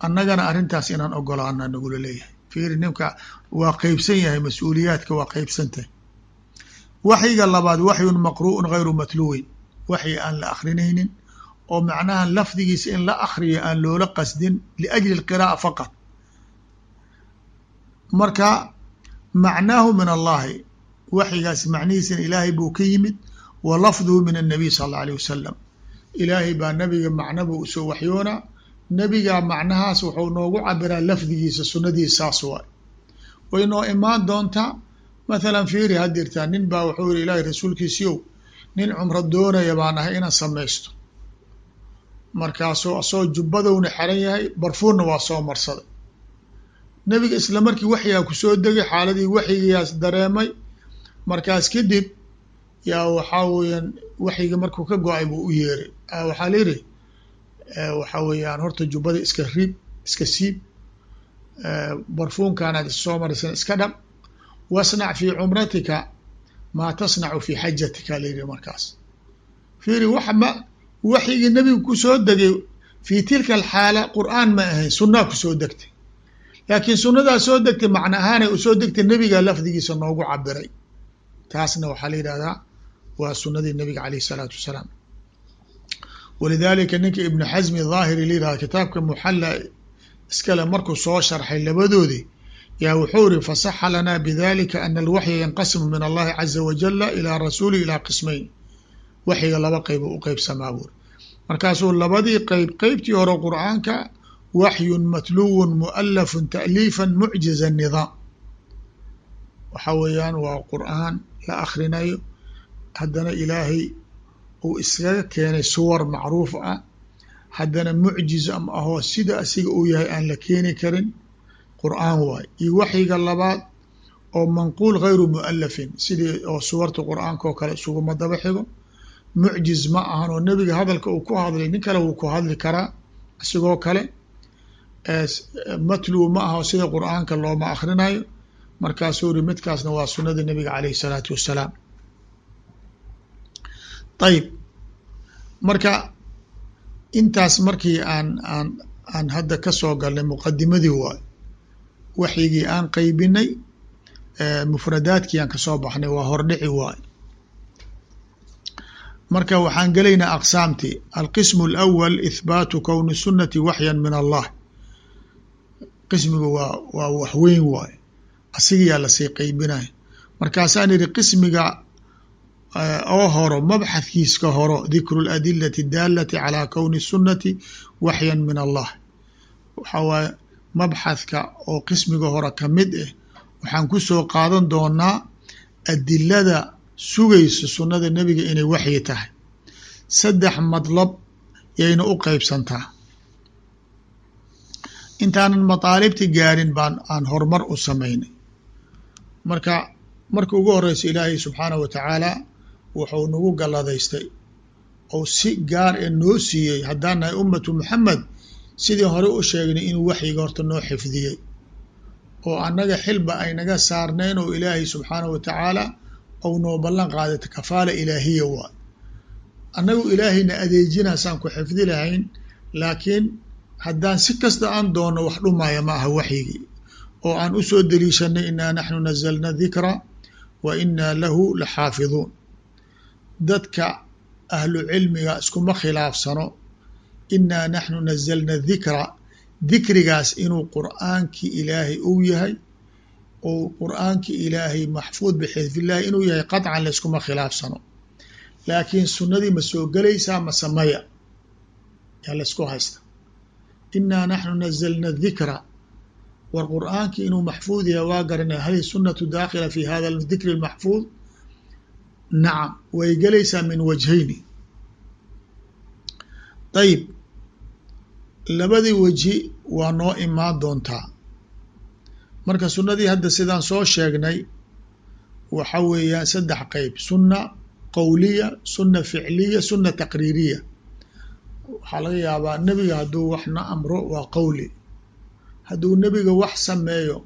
Annagana arrintaas inaan ogolaana nagula leeyahay. Fiiri ninka waa qeybsan yahay mas'uuliyaadka waa qeybsantahay waxyiga labaad waxyun maqru'un gayru matluwin waxyi aan la akrinaynin oo macnaha lafdigiisa in la akriyo aan loola qasdin liajli alqiraa'a faqad marka macnaahu min allahi waxyigaas macnihiisana ilaahay buu ka yimid wa lafduhu min annabiy sala alla alيh wasalam ilaahay baa nabiga macnabuu u soo waxyoonaa nebiga macnahaas wuxuu noogu cabiraa lafdigiisa sunadiisa saas waay. Way noo imaan doontaa mathalan fiiri hadirtaa nin baa wuxuu yihi ilaahay rasuulkiisiyow nin cumro doonaya baan ahay inaan samaysto markaasuu asoo jubbadowna xeran yahay barfuunna waa soo marsaday. Nebiga isla markii waxyaa ku soo degay xaaladii waxyigaas dareemay markaas kadib yaa waxaa weeyaan waxyiga markuu ka go'ay buu u yeeray. Waxaa la yidhi waxaa weeyaan horta jubbada iska riib iska siib barfuunkaanaad issoo marsan iska dhaq wasnac fii cumratika maa tasnacu fii xajatika layidhi markaas. Fiiri wax ma waxyigii nebiga ku soo degay fii tilka alxaala qur'aan ma ahayn sunaa ku soo degtay. Laakiin sunadaa soo degtay macna ahaanay u soo degtay nebiga lafdigiisa noogu cabiray taasna waxaa la yidhahdaa waa sunadii nebiga alayh isalaatu wasalaam. Walidalika ninka ibnu xasmi dhaahiri la yihahda kitaabka muxalla iskale markuu soo sharxay labadoodii yaa wuxuu iri fasaxa lanaa bidalika ana alwaxya yanqasimu min allahi caza wajala ilaa rasuuli ilaa qismayn waxyiga laba qeyb u qeybsamaa buuri. Markaasuu labadii qeyb qeybtii hore qur'aanka waxyun matluwun mualafun ta'liifan mucjiza nidaam. Waxa weeyaan waa qur'aan la akrinayo haddana ilaahay uu iskaga keenay suwar macruuf ah. Haddana mucjiz am ahoo sida asiga uu yahay aan la keeni karin qur'aan waay. Iyo waxyiga labaad oo manquul gayru mualafin sidii oo suwarta qur'aanka oo kale isuguma daba xigo mucjiz ma ahan oo nebiga hadalka uu ku hadlay nin kale wuu ku hadli karaa isigoo kale matlu ma aho sida qur'aanka looma akrinayo markaasuu iri midkaasna waa sunada nebiga caleyh isalaatu wassalaam. Ayib marka intaas markii aan aan aan hadda ka soo galnay muqadimadii waay waxyigii aan qeybinay mufradaadkii aan ka soo baxnay waa hordhici waay marka waxaan gelaynaa aqsaamtii alqismu alawal ithbaatu kowni sunnati waxyan min allah. Qismiga waa waa waxweyn waay asigayaa la sii qeybinaya markaasaan ihi qismiga oo horo mabxadkiiska horo dikru ladilati daalati calaa kowni sunnati waxyan min allah. Waxaa waaye mabxadka oo qismiga hore ka mid ah waxaan ku soo qaadan doonaa adilada sugaysa sunnada nebiga inay waxyi tahay. Saddex madlab yayna u qeybsantaa intaanan mataalibti gaarin baan aan horumar u samaynay. Marka marka ugu horeysa ilaahay subxaanahu wa tacaala wuxuu nagu galladaystay ou si gaar ee noo siiyey. Haddaan nahay ummatu muxamed sidii hore u sheegnay inuu waxyiga horta noo xifdiyey. Oo annaga xilba ay naga saarnayn oo ilaahay subxaanahu wa tacaala ou noo ballan qaadata kafaala ilaahiya waay annagu ilaahayna adeejinaasaan ku xifdi lahayn laakiin haddaan si kasta aan doonno wax dhumaya ma aha waxyigii oo aan u soo deliishanay inaa naxnu nazalna dikra wa inaa lahu la xaafiduun dadka ahlu cilmiga iskuma khilaafsano inaa naxnu nazalna dikra. Dikrigaas inuu qur'aankii ilaahay uu yahay ou qur'aankii ilaahay maxfuud bixifdillahi inuu yahay qaطcan layskuma khilaafsano. Laakiin sunnadii ma soo gelaysaa mase maya yaa laysku haysta. Inaa naxnu nazalna dikra war qur'aankii inuu maxfuud yahay waa garanay hal sunnatu daakhila fi hada dikri اlmaxfuud nacam way gelaysaa min wajhayni. Ayib labadii weji waa noo imaan doontaa marka sunnadii hadda sidaan soo sheegnay waxa weeyaan saddex qeyb sunna qowliya sunna ficliya sunna taqriiriya. Waxaa laga yaabaa nebiga hadduu waxna amro waa qowli hadduu nebiga wax sameeyo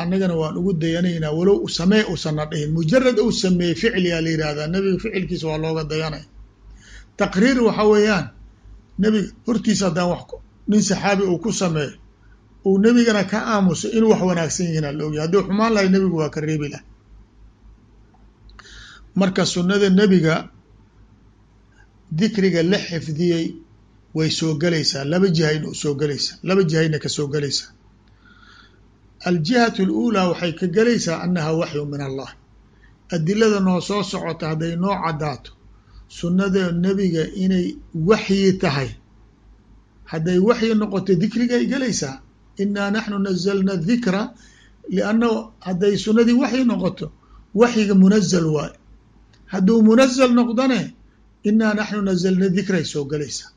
annagana waan ugu dayanaynaa walow samee usanna dhihin. Mujarad uu sameeyey ficliyaa la yihahdaa nebiga ficilkiisa waa looga dayanaya taqriir waxa weeyaan nebiga hortiisa haddaan wax nin saxaabi uu ku sameeyo uu nebigana ka aamuso inuu wax wanaagsan yihiin la ogyahy hadduu xumaan lahay nebigu waa ka reebi lah marka sunnada nebiga dikriga la xifdiyey way soo gelaysaa laba jihayna soo gelaysaa laba jihayna ka soo gelaysaa aljihatu اluulaa waxay ka gelaysaa annaha waxyu min allah. Adilada noo soo socota hadday noo caddaato sunnada nebiga inay waxyi tahay. Hadday waxyi noqoto dikrigay gelaysaa inaa naxnu nazalna dikra lianna hadday sunnadii waxyi noqoto waxyiga munazal waayo hadduu munazal noqdane inaa naxnu nazalna dikray soo gelaysaa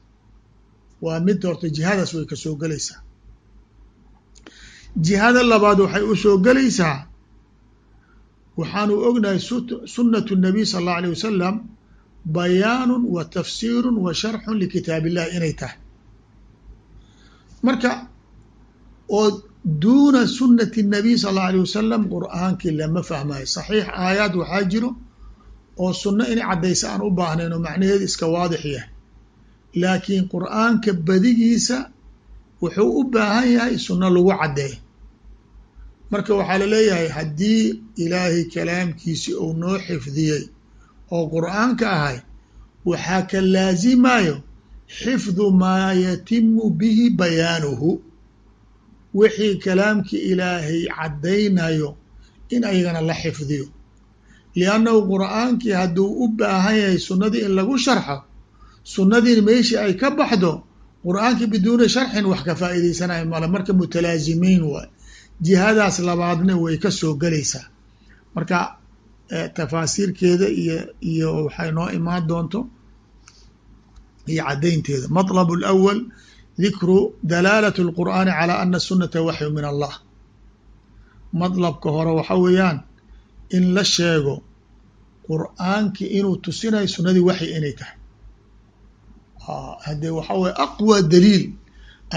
waa mid horta jihadaas way ka soo gelaysaa jihada labaad waxay u soo gelaysaa waxaanu ognahay sunnatu nabiy sal allau alay wasalam bayaanu wa tafsiiru wa sharxu likitaab illahi inay tahay marka oo duuna sunati nabiy sal allau alay wasalam qur'aankii lama fahmayo saxiix aayaad waxaa jiro oo sunno inay caddaysa aan u baahnayn oo macnaheedu iska waadix yahay. Laakiin qur'aanka badigiisa wuxuu u baahan yahay sunno lagu caddeeyo marka waxaa la leeyahay haddii ilaahay kalaamkiisi uu noo xifdiyey oo qur'aanka ahay waxaa ka laasimayo xifdu maa yatimu bihi bayaanuhu wixii kalaamkii ilaahay caddaynayo in ayagana la xifdiyo. Liannahu qur'aankii hadduu u baahan yahay sunnadii in lagu sharxo sunnadiin meeshii ay ka baxdo qur'aankii biduuni sharxin wax ka faa'iidaysanayo male marka mutalaazimiin waay. Jihadaas labaadna way ka soo gelaysaa marka e, tafaasiirkeeda iyo iyo waxay noo imaan doonto iyo caddaynteeda. Matlab alawal dikru dalaalat اlqur'aani calى ana sunata waxyu min allah maطlabka hore waxa weeyaan in la sheego qur'aankii inuu tusinayo sunadii waxyi inay tahay haddee waxa weye aqwى daliil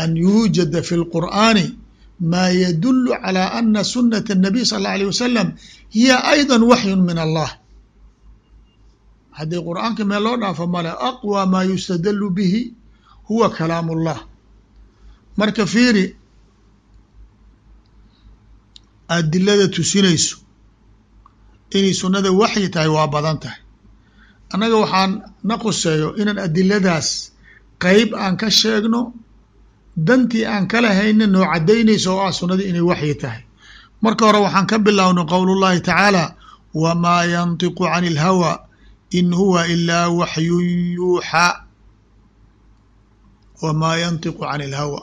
an yuujada fi اlqur'aani ma ydul calى ana sunaة الnabiy sal اlه alيه wasalam hiya ayضa waxyu min allah haddii qur'aanka meel loo dhaafo male aqwى ma yustadalu bihi huwa kalaam اllah marka fiiri adilada tusinayso inay sunada waxyi tahay waa badan tahay. Annaga waxaan na quseeyo inaan adiladaas qeyb aan ka sheegno dantii aan kala haynin noo caddaynayso oo ah sunnadii inay waxyi tahay. Marka hore waxaan ka bilownay qowl llahi tacaala wamaa yantiqu can اlhawa in huwa ilaa waxyun yuuxaa wamaa yantiqu can اlhawa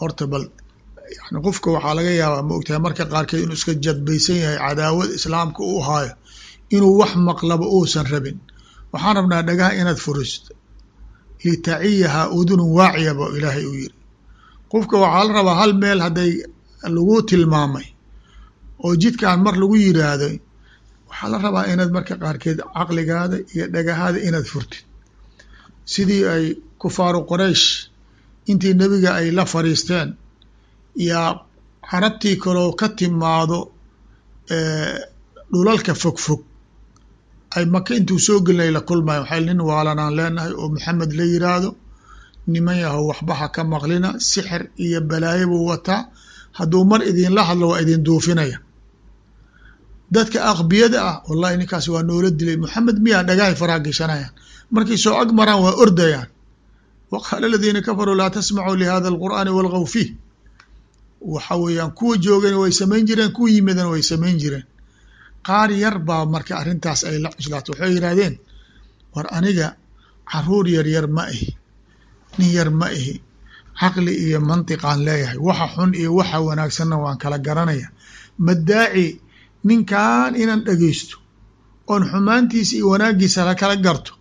horta bal yani qofka waxaa laga yaabaa ma ogtahay marka qaarkeed inuu iska jadbaysan yahay cadaawad islaamka u haayo inuu wax maqlaba uusan rabin. Waxaan rabnaa dhagaha inaad furisto litaciyahaa udunun waaciya ba ilaahay uu yiri qofka waxaa la rabaa hal meel hadday lagu tilmaamay oo jidkaan mar lagu yiraahdo waxaa la rabaa inaad marka qaarkeed caqligaada iyo dhagahaada inaad furtid. Sidii ay kufaaru qoraysh intii nebiga ay la fariisteen yaa carabtii kaloo ka timaado dhulalka fog fog ay maka intuu soo gelinay la kulmayo waxay nin waalanaan leenahay oo maxamed la yiraahdo niman yahow waxbaha ka maqlina sixir iyo balaayo buu wataa. Hadduu mar idinla hadlo waa idin duufinaya. Dadka aqbiyada ah wallahi ninkaas waa noola dilay. Maxamed miyaa dhagahay faraa geshanayaan markay soo ag maraan waa ordayaan wa qaala aladiina kafaruu laa tasmacuu lihada alqur'aani walgaw fiih waxa weeyaan kuwa joogana way samayn jireen kuwa yimidana way samayn jireen qaar yar baa marka arrintaas ay la cuslaato waxay yidhahdeen war aniga carruur yar yar ma ahi nin yar ma ahi caqli iyo mantiqaan leeyahay waxa xun iyo waxa wanaagsanna waan kala garanaya madaaci ninkan inaan dhegeysto oon xumaantiisa iyo wanaaggiisa la kala garto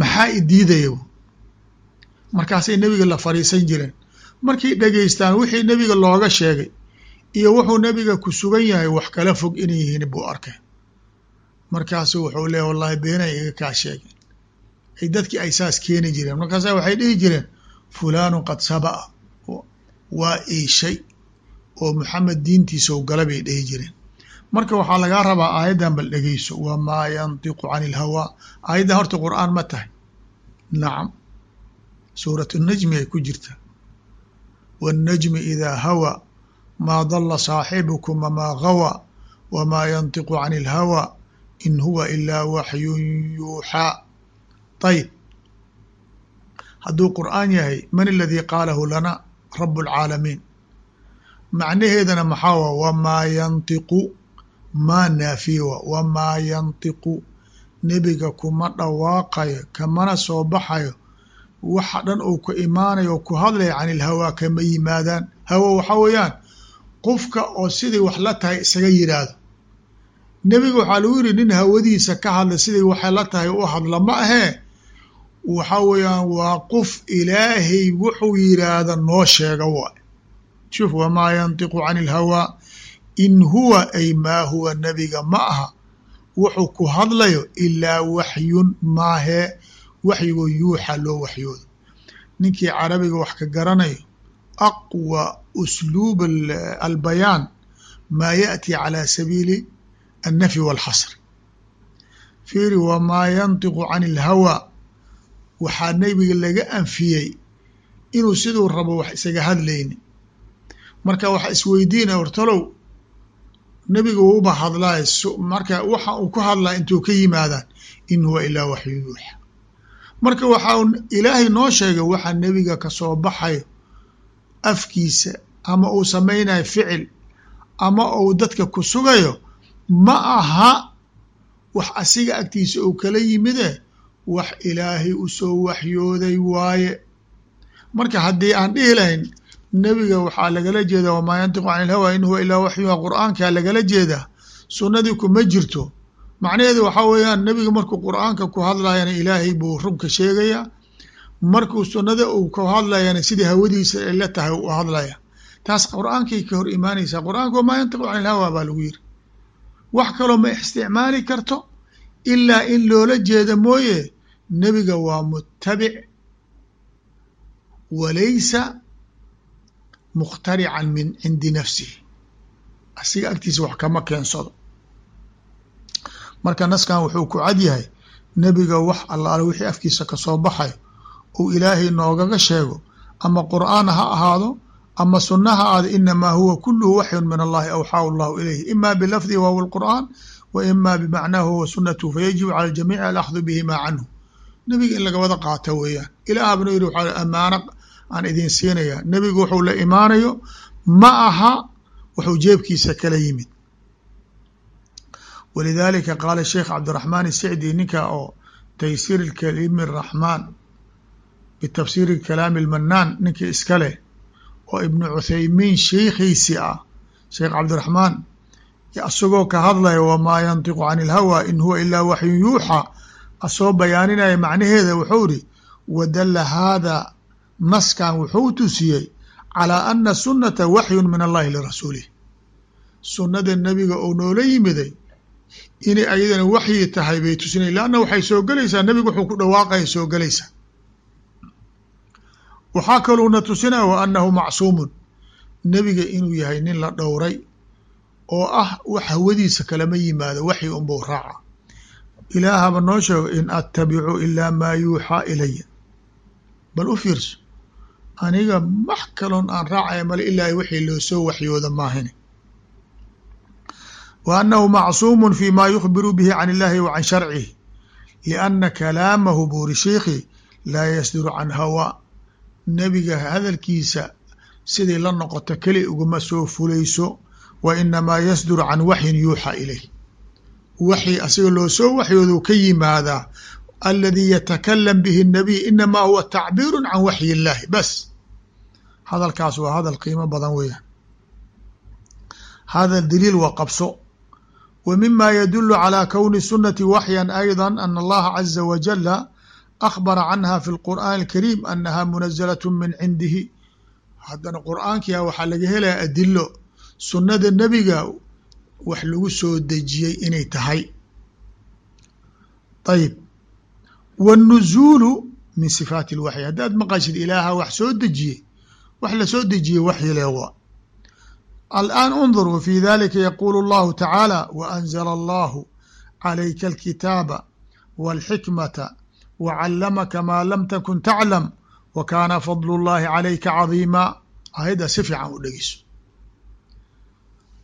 maxaa i diidaya markaasay nebiga la fariisan jireen. Markay dhegeystaan wixii nebiga looga sheegay iyo wuxuu nebiga ku sugan yahay wax kala fog inay yihiin buu arkay markaasu wuxuu leeya wallahi beenay iga kaa sheegeen. Ay dadkii ay saas keeni jireen. Markaasa waxay dhihi jireen fulaanu qad saba'a. Waa iishay oo maxamed diintiisau gala bay dhihi jireen. Marka waxaa lagaa rabaa aayaddan bal dhegeyso wamaa yantiqu cani ilhawaa aayaddan horta qur'aan ma tahay. Nacam suurat najmi ay ku jirtaa wاnnajmi idaa hawaa maa dala saaxibukum wamaa gawaa wamaa yantiqu cani ilhawaa in huwa ilaa waxyun yuuxaa ayb hadduu qur'aan yahay man aladii qaalahu lana? Rabu اlcaalamiin macnaheedana maxaa wa wamaa yantiqu maa naafiya wamaa yantiqu. Nebiga kuma dhawaaqayo kamana soo baxayo waxa dhan uu ka imaanayo ku hadlaya can ilhawaa kama yimaadaan. Hawa waxaa weeyaan qofka oo siday wax la tahay isaga yidhaahdo nebiga waxaa lagu yidhi nin hawadiisa ka hadla siday waxay la tahay u hadla ma ahee waxa weeyaan waa qof ilaahay wuxuu yidhaahda noo sheega waay. Shuf wamaa yantiqu can ilhawaa in huwa ay maa huwa nebiga ma aha. Wuxuu ku hadlayo ilaa waxyun maahee waxyigoo yuuxa loo waxyoodo ninkii carabiga wax ka garanayo aqwa usluub albayaan maa yaأti calى sabiili الnafyi wاlxasri fiiri wamaa yantiqu can اlhawaa waxaa nebiga laga anfiyey inuu siduu rabo wax isaga hadlayni marka waxa isweydiinaya hortalow nebiga wuuba hadlaay marka waxa uu ku hadlaya intuu ka yimaadaan in huwa ilaa waxyu yuuxa marka waxaa ilaahay noo sheegay waxa nebiga ka soo baxayo afkiisa ama uu samaynayo ficil ama uu dadka ku sugayo ma aha wax asiga agtiisa uu kala yimide wax ilaahay u soo waxyooday waaye. Marka haddii aan dhihi lahayn nebiga waxaa lagala jeedaa wamaa yantiqu can ilhawa in huwa ilaa waxyuha qur'aankaa lagala jeedaa sunnadii kuma jirto macnaheedu waxaa weeyaan nebiga markuu qur'aanka ku hadlayana ilaahay buu runka sheegayaa markuu sunnada uu ku hadlayana sidii hawadiisa ay la tahay u hadlaya. Taas qur'aankay ka hor imaanaysaa qur'aanka wamaa yantiqu can ilhawa baa lagu yiri. Wax kaloo ma isticmaali karto ilaa in loola jeeda mooye nebiga waa mutabic walaysa mukhtarican min cindi nafsihi. Asiga agtiisa wax kama keensado marka naskan wuxuu ku cad yahay nebiga wax allaale wixii afkiisa ka soo baxayo uu ilaahay noogaga sheego ama qur'aan ha ahaado ama suna ha ahaado inamaa huwa kuluhu waxyun min allahi awxaahu allahu ilayhi. Ima bilafdihi wahuwa alqur'aan wa ima bimacnaahu wa sunatu fayajibu cala jamiici alakhdu bihima canhu. Nebiga in laga wada qaata weeyaan. Ilaah bnu yihi waxaa amaano aan idin siinaya nebigu wuxuu la imaanayo ma aha wuxuu jeebkiisa kala yimid walidalika qaala sheekh cabdiraxmaan isicdi ninka oo taysiir kalimi araxmaan bitafsiiri kalaami lmanaan ninka iska leh oo ibnu cuthaymiin sheikhiisi ah sheekh cabdiraxmaan asagoo ka hadlaya wamaa yantiqu can ilhawa in huwa ilaa waxyun yuuxa asoo bayaaninaya macnaheeda wuxuu iri wadala haada naskan wuxuu tusiyey calىa ana sunata waxyun min allahi lirasuulih sunada nebiga oo noola yimiday inay ayadana waxyi tahay bay tusinay lanna waxay soo gelaysaa nebigu wuxuu ku dhawaaqaya soo gelaysaa. Waxaa kaluuna tusinaya wa annahu macsuumun. Nebiga inuu yahay nin la dhowray oo ah wax hawadiisa kalama yimaado waxyi unbuu raaca. Ilaahaba noo sheego in attabicu ilaa maa yuuxaa ilaya bal u fiirso aniga max kaloon aan raacaya male ilaa wixii loo soo waxyooda maahine wa annahu macsuumun fii ma yukhbiru bihi can illaahi wa can sharcihi lianna kalaamahu buuri shiikhi laa yasduru can hawaa nebiga hadalkiisa siday la noqoto keli ugama soo fulayso wa inamaa yasduru can waxyin yuuxa ilayh waxi asiga loo soo waxyooduu ka yimaadaa aladii yatakalam bihi اnabiy inamaa huwa tacbiiru can waxyi illaahi bas hadalkaas waa hadal qiimo badan weeyaan hada wa mima yadulu calى kowni sunati waxyan ayضa ana allaha caza wajala akhbara canha fi اlqur'an اlkariim anaha munazalaة min cindihi haddana qur'aankia waxaa laga helaya adilo sunada nebiga wax lagu soo dejiyey inay tahay ayb wالnuzuulu min sifaati اlwaxyi haddaad maqashid ilaaha wax soo dejiyey wax lasoo dejiyey waxyi le wa alaan undur w fi dalika yaqulu اllahu tacaala waأnzla allahu calayka alkitaaba wاlxikmata wacallamaka maa lam takun taclam wa kaana fadl اllahi calayka cadiima aayaddaa si fiican u dhegeyso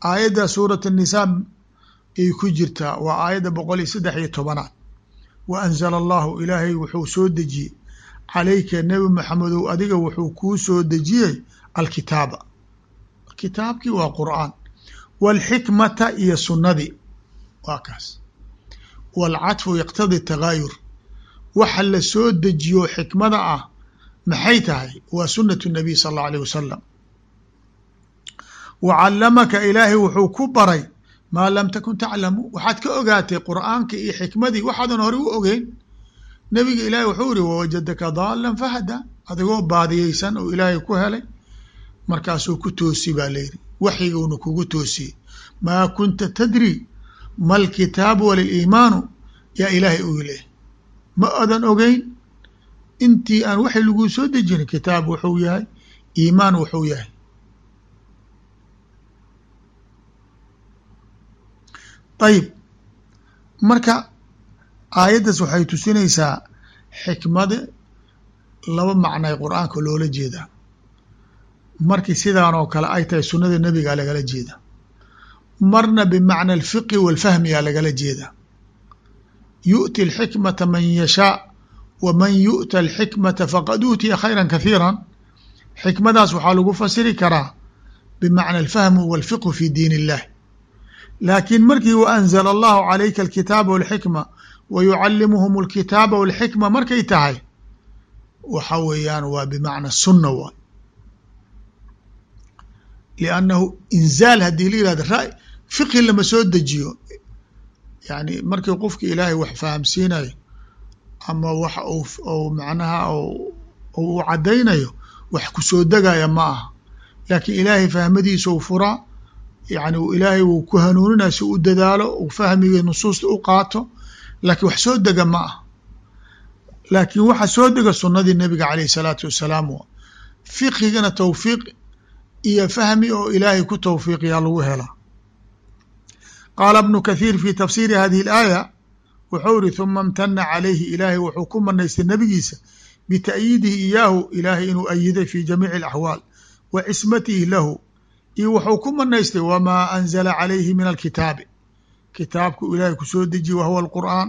aayadda suurat الnisaa ay ku jirtaa waa aayadda boqol iyo saddex iyo tobanaad wa anzala allahu ilaahay wuxuu soo dejiyey calayka nebi maxamedow adiga wuxuu kuu soo dejiyey alkitaaba kitaabkii waa qur'aan wاlxikmata iyo sunnadii waa kaas wاlcatfu yaqtadi tagaayur waxa la soo dejiyo xikmada ah maxay tahay waa sunatu nabiy sal allau alيh wasalam wa callamaka ilaahay wuxuu ku baray maa lam takun taclamu waxaad ka ogaatay qur'aanka iyo xikmadii waxaadan hore u ogeyn nebiga ilaahay wuxuu iri wawajadaka daalan fahada adigoo baadiyeysan oo ilaahay ku helay markaasuu ku toosi baa layidhi waxyiguuna kugu toosiyey maa kunta tadri ma alkitaabu waliliimaanu yaa ilaahay u leh. Ma adan ogeyn? Intii aan waxay laguu soo dejinin kitaab wuxuu yahay iimaan wuxuu yahay. Ayib marka aayaddaas waxay tusinaysaa xikmada laba macnay qur'aanka loola jeedaa markii sidaan oo kale ay tahay sunnada nebigaa lagala jeeda. Marna bimacna alfiqhi walfahmiyaa lagala jeedaa yu'ti alxikmata man yashaa wa man yu'ta alxikmata faqad uutiya khayra kahiira xikmadaas waxaa lagu fasiri karaa bimacna alfahmu walfiqhu fi diin illah laakiin markii wa anzala allahu calayka alkitaaba walxikma wa yucallimuhum alkitaaba walxikma markay tahay waxa weeyaan waa bimacna sunna waay liannahu inzaal haddii la yihahdo ra fiqhi lama soo dejiyo yani markii qofki ilaahay wax fahamsiinayo ama wax u macnaha u caddaynayo wax ku soo degaya ma aha laakiin ilaahay fahmadiisa u furaa yani ilaahay wuu ku hanuuninaya si u dadaalo u fahmigii nusuusta u qaato laakiin wax soo dega ma ah laakiin waxa soo dega sunnadii nabiga caleyh salaatu wassalaam fiqhigana towfiiq iyo fahmi oo ilaahay ku towfiiqiyaa lagu helaa qaala bnu kathiir fi tafsiiri hadihi اlaaya wuxuu iri huma imtana calayhi ilaahay wuxuu ku manaystay nebigiisa bita'yiidihi iyaahu ilaahay inuu ayiday fi jamiici alaxwaal wa cismatihi lahu. Iyo wuxuu ku manaystay wamaa anzala calayhi min alkitaabi. Kitaabku ilaahay ku soo dejiye wa huwa alqur'aan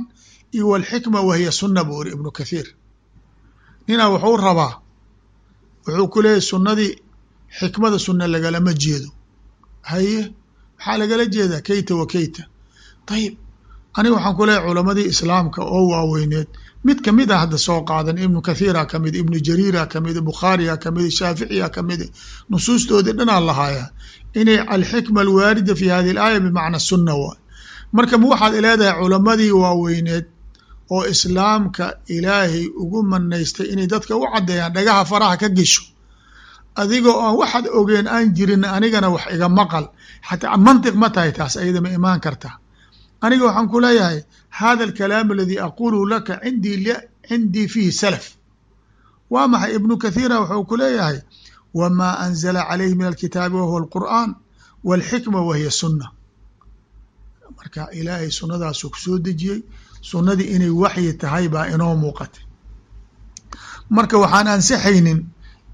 iyo walxikma wahiya sunna buu iri ibnu kathiir. Ninaa wuxuu rabaa wuxuu ku leeyahy sunnadii xikmada sunna lagalama jeedo. Haye maxaa lagala jeedaa keyta wa keyta ayib aniga waxaan ku leeyahy culamadii islaamka oo waaweyneed. Mid ka mid a hadda soo qaadan ibnu kathiira ka mid ibnu jariira ka mid bukhaariya ka mid shaaficiya ka mid nusuustoodii dhanaa lahaaya inay alxikma alwaarida fi hadihi alaaya bimacna sunna waay marka ma waxaad leedahay culamadii waaweyneed oo islaamka ilaahay ugu manaystay inay dadka u caddeeyaan dhagaha faraha ka gesho adigoo aan waxaad ogeen aan jirin anigana wax iga maqal. Xataa mantiq ma tahay taas ayada ma imaan kartaa aniga waxaan ku leeyahay hada alkalaam aladi aquluhu laka cindii cindii fiihi salaf. Waa maxay? Ibnu kathiira wuxuu ku leeyahay wamaa anzala calayhi min alkitaabi wahuwa alqur'aan walxikma wahiya sunna marka ilaahay sunnadaasuu ku soo dejiyey sunnadii inay waxyi tahay baa inoo muuqatay. Marka waxaan ansixaynin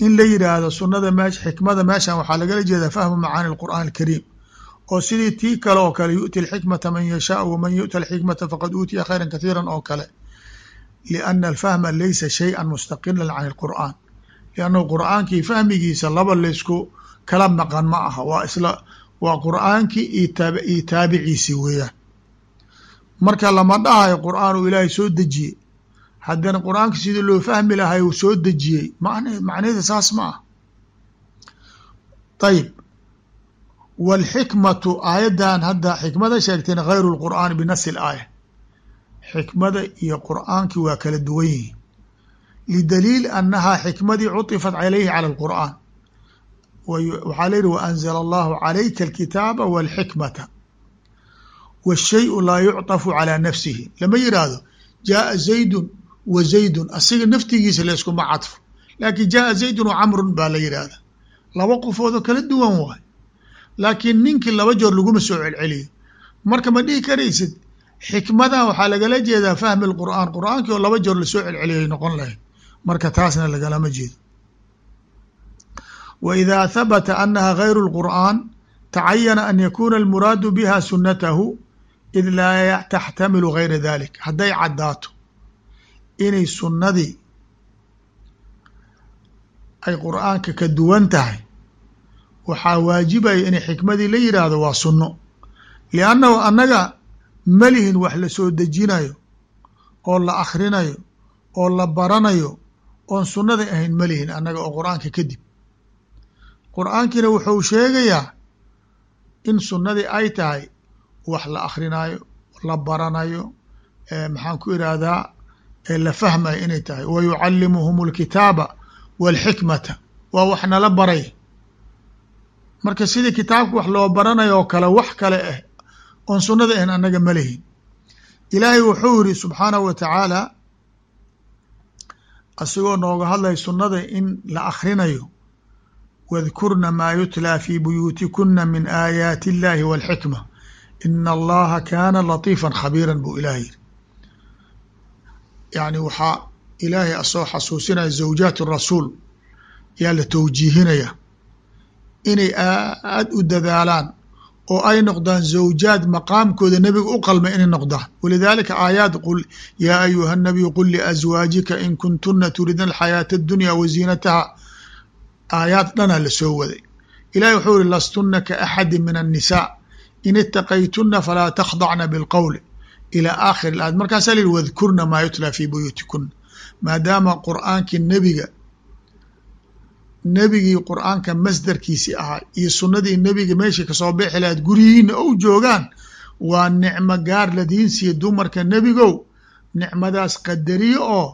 in la yidhaahdo sunnada me xikmada meeshan waxaa lagala jeedaa fahmu macaani alqur'aan alkariim oo sidii tii kale oo kale yu'ti alxikmata man yashaau waman yu'ta alxikmata faqad uutiya khayra kathiira oo kale. lianna alfahma laysa shayئa mustaqilan can alqur'aan liannahu qur'aankii fahmigiisa laba laysku kala maqan ma aha. Waa isla waa qur'aankii iyo taabiciisi weeyaan. Marka lama dhahayo qur'aanu ilaahay soo dejiyey haddana qur'aanka sidii loo fahmi lahay uu soo dejiyey man macnaheeda saas ma ah ayib wاlxikmatu aayaddan hadda xikmada sheegtayna gayru اlqur'aani binasi اlaaya xikmada iyo qur'aankii waa kala duwan yihiin lidaliil annahaa xikmadii cuطifat calayhi calى اlqur'aan waxaa layihi waanzla allahu calayka alkitaaba walxikmata wاshayu laa yucطafu calى nafsihi lama yiraahdo jaaa zaydun wa zaydun asiga naftigiisa layskuma cadfo. Laakin jaaa zaydun wa camrun baa la yidhaahda laba qofoodoo kala duwan waay. Laakiin ninkii laba joor laguma soo celceliyo. Marka ma dhihi karaysid xikmadan waxaa lagala jeedaa fahmi lqur'aan qur'aankii oo laba joor la soo celceliyay noqon lahayd. Marka taasna lagalama jeedo. Wa idaa habata annaha gayru lqur'aan tacayana an yakuna almuraadu biha sunnatahu id laa taxtamilu gayra dalik hadday caddaato inay sunnadii ay qur'aanka ka duwan tahay waxaa waajibaya inay xikmadii la yidhaahdo waa sunno. Liannahu annaga malihin wax la soo dejinayo oo la akhrinayo oo la baranayo oon sunnada ahayn ma lihin annaga oo qur'aanka kadib qur'aankiina wuxuu sheegayaa in sunnadii ay tahay wax la akrinaayo la baranayo maxaan ku irahdaa la fahmayo inay tahay wa yucallimuhum alkitaaba walxikmata. Waa wax nala baray. Marka sidii kitaabka wax loo baranayo oo kale wax kale ah oon sunnada ahayn annaga ma lihin ilaahay wuxuu yiri subxaanahu wa tacaala asigoo nooga hadlaya sunnada in la akhrinayo wadkurna maa yutlaa fi buyuutikuna min aayaati اllahi walxikma. Ina allaha kaana latiifan khabiiran buu ilaah yiri yani waxaa ilaahay asoo xasuusinaya zawjaat rasuul yaa la towjiihinaya inay aad u dadaalaan oo ay noqdaan zawjaad maqaamkooda nebiga u qalma inay noqdaan. Walidaalika aayaad qul yaa ayuha nabiyu qul liazwaajika in kuntuna turidna alxayaata addunya wa ziinataha aayaad dhanaa la soo waday. Ilahi wuxuu yihi lastuna ka axadi min annisaa. In itaqaytuna falaa takhdacna bilqowli ilaa aakhir aayad markaasaa la yihi wadkurna maa yutlaa fi buyuutikuna maadaama qur'aankii nebiga nebigii qur'aanka masdarkiisi ahaa iyo sunnadii nebiga meeshii ka soo bixi lahayd guryihiina ou joogaan waa nicmo gaar ladiin siiya dumarka nebigow. Nicmadaas qadariyo oo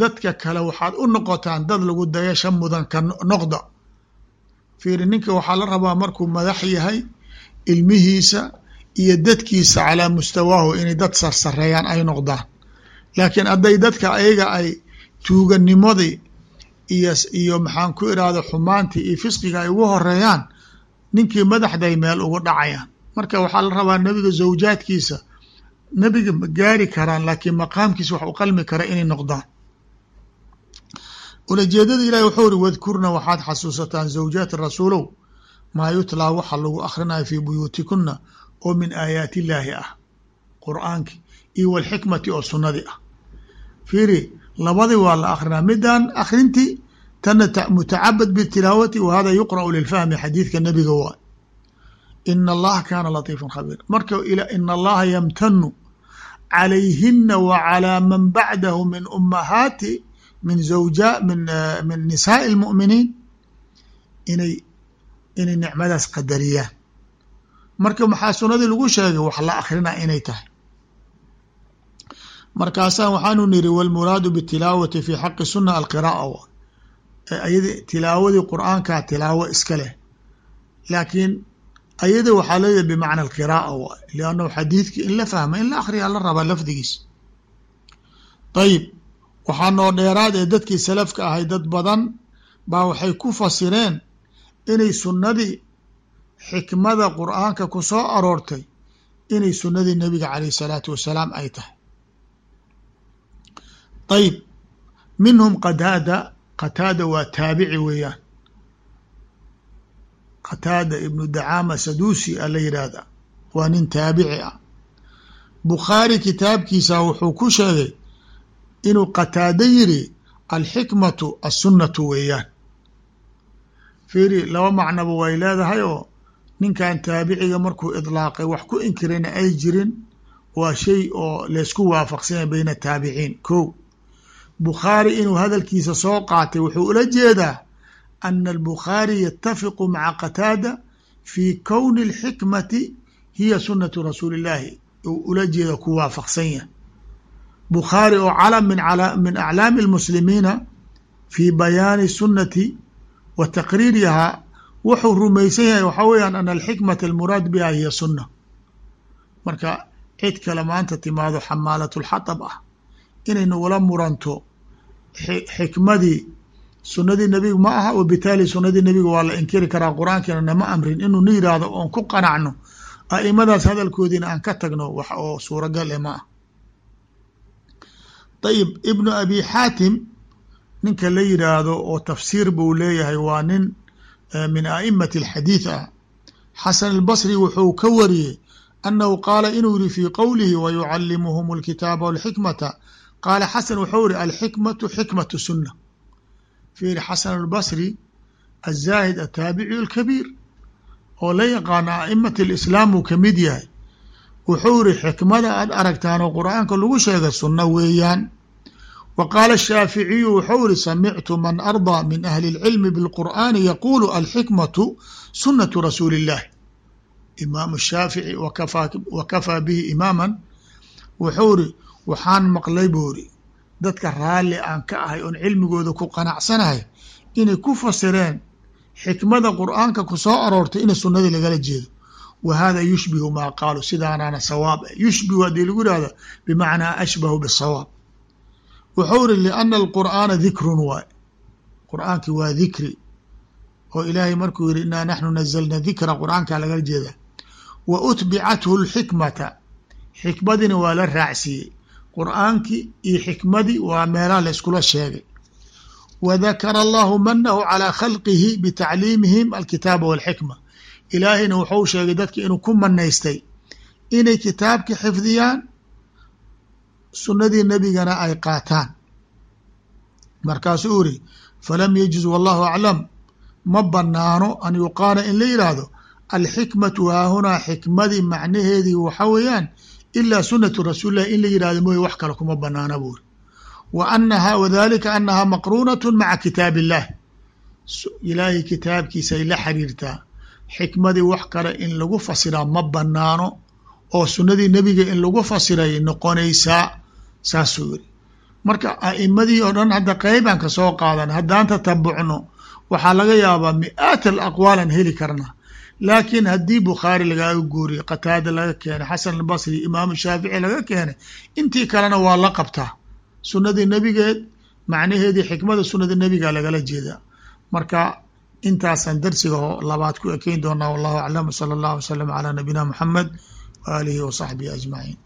dadka kale waxaad u noqotaan dad lagu dayasha mudan ka noqda. Fiiri ninka waxaa la rabaa markuu madax yahay ilmihiisa iyo dadkiisa calaa mustawaahu inay dad sarsareeyaan ay noqdaan. Laakiin hadday dadka ayaga ay tuuganimadii iyo iyo maxaan ku irahda xumaantii iyo fisqiga ay ugu horeeyaan ninkii madaxday meel ugu dhacayaan. Marka waxaa la rabaa nebiga zawjaadkiisa nebiga ma gaari karaan laakiin maqaamkiisa wax u qalmi kara inay noqdaan. Ulajeedada ilahi wuxuu iri wadkurna waxaad xasuusataan zawjaati rasuulow maa yutlaa waxa lagu akhrinayo fii buyuutikuna oo min aayaati illaahi ah qur'aanki iyo walxikmati oo sunnadii ah. Fiiri labadii waa la akrinaa midaan akrinti tana mutacabad bitilaawati wa hada yuqra'u lilfahmi xadiidka nebiga waa ina allaha kaana latiifan khabiir. Marka ina allaha yamtanu calayhina wa calaa man bacdahu min ummahaati min zawja min min nisaa'i اlmu'miniin inay inay nicmadaas qadariyaan marka maxaa sunadii lagu sheegay? Wax la akrinaa inay tahay. Markaasaan waxaanu niri wاlmuraadu btilaawati fi xaqi suna alqiraa'a. W ayadi tilaawadii qur'aankaa tilaawo iska leh. Laakiin ayada waxaa leeyahay bimacna alqiraa'a w liannahu xadiidki in la fahma in la akriyaa la rabaa lafdigiis. Ayib waxaa noo dheeraad ee dadkii salafka ahay dad badan baa waxay ku fasireen inay sunnadii xikmada qur'aanka ku soo aroortay inay sunnadii nebiga calayh salaatu wasalaam ay tahay. Ayib minhum qataada qataada waa taabici weeyaan. Qataada ibnu dacaama saduusi a la yidhaahda waa nin taabici ah. Bukhaari kitaabkiisa wuxuu ku sheegay inuu qataado yiri alxikmatu assunnatu weeyaan. Fiiri laba macnaba way leedahay oo ninkan taabiciga markuu idlaaqay wax ku inkirayna ay jirin waa shay oo laysku waafaqsanya bayna taabiciin. Ko bukhaari inuu hadalkiisa soo qaatay wuxuu ula jeedaa ana albukhaari yatafiqu maca qataada fi kowni alxikmati hiya sunnatu rasuuli illaahi uu ula jeeda ku waafaqsan yahay. Bukhaari oo calam min aclaami اlmuslimiina fi bayaani sunnati wa taqriirihaa wuxuu rumaysan yahay waxaa weeyaan ana alxikmata almuraad biha hiya sunna. Marka cid kale maanta timaado xamaalat lxatab ah. Inay nagula muranto xikmadii sunadii nebiga ma aha wabitaali sunadii nebiga waa la inkiri karaa qur'aankiina nama amrin. Inuu na yidhaahdo oon ku qanacno a'imadaas hadalkoodiina aan ka tagno wax oo suuragal e ma ah ayib ibnu abi xaatim ninka la yidhaahdo oo tafsiir buu leeyahay waa nin min a'imati alxadiid ah xasan albasri wuxuu ka wariyey annahu qaala inuu yihi fii qowlihi wa yucallimuhum alkitaaba walxikmata qaala xasan wuxuu yihi alxikmatu xikmatu sunna fiiri xasan albasri azaahid ataabici alkabiir oo la yaqaano a'imati alislaam uu ka mid yahay. Wuxuu yihi xikmada aad aragtaan oo qur'aanka lagu sheegay sunno weeyaan wa qaala الshaaficiyu wuxuu iri samictu man arضى min ahli اlcilmi bاlqur'ani yaqulu alxikmatu sunatu rasuuli اllahi imaamu shaafici wa kafaa bihi imaaman wuxuu iri waxaan maqlay buu iri dadka raalli aan ka ahay oon cilmigooda ku qanacsanahay inay ku fasireen xikmada qur'aanka ku soo aroortay ina sunadii lagala jeedo wa hada yushbihu maa qaalu sidaanaana sawaab yushbihu haddii lagu yihahdo bimacnaa ashbahu bisawaab wuxuu iri liana alqur'aana dikrun waay. Qur'aankii waa dikri oo ilaahay markuu yihi inaa naxnu nazalna dikra qur'aankaa lagala jeeda. Wa utbicathu lxikmata xikmadina waa la raacsiiyey. Qur'aankii iyo xikmadii waa meelaha la iskula sheegay. Wa dakara allahu manahu calaa khalqihi bitacliimihim alkitaaba walxikma. Ilaahayna wuxuu sheegay dadki inuu ku manaystay inay kitaabki xifdiyaan sunadii nebigana ay qaataan. Markaasuu iri falam yajuz wallahu aclam. Ma banaano an yuqaala in la yidhaahdo alxikmatu haahunaa xikmadii macnaheedii waxa weeyaan ilaa sunatu rasuulillahi. In la yihahdo mooye wax kale kuma banaana buuri wa anaha wadalika anaha maqruunatu maca kitaab illah ilaahay kitaabkiisay la xiriirtaa. Xikmadii wax kale in lagu fasiraa ma banaano oo sunadii nebiga in lagu fasiray noqonaysaa saasuu yiri marka a'imadii oo dhan hadda qeybaan ka soo qaadan haddaan tatabucno waxaa laga yaabaa mi-aat alaqwaal aan heli karna. Laakiin haddii bukhaari lagaaga guuriye qataada laga keenay xasan albasri imaamu shaafici laga keenay intii kalena waa la qabtaa. Sunadii nebigeed macnaheedii xikmada sunada nebiga lagala jeedaa. Marka intaasaan darsiga labaad ku ekeyn doonaa wallahu aclam sala allahu wasalam calaa nabiyina muxamed wa aalihi wa saxbihi ajmaciin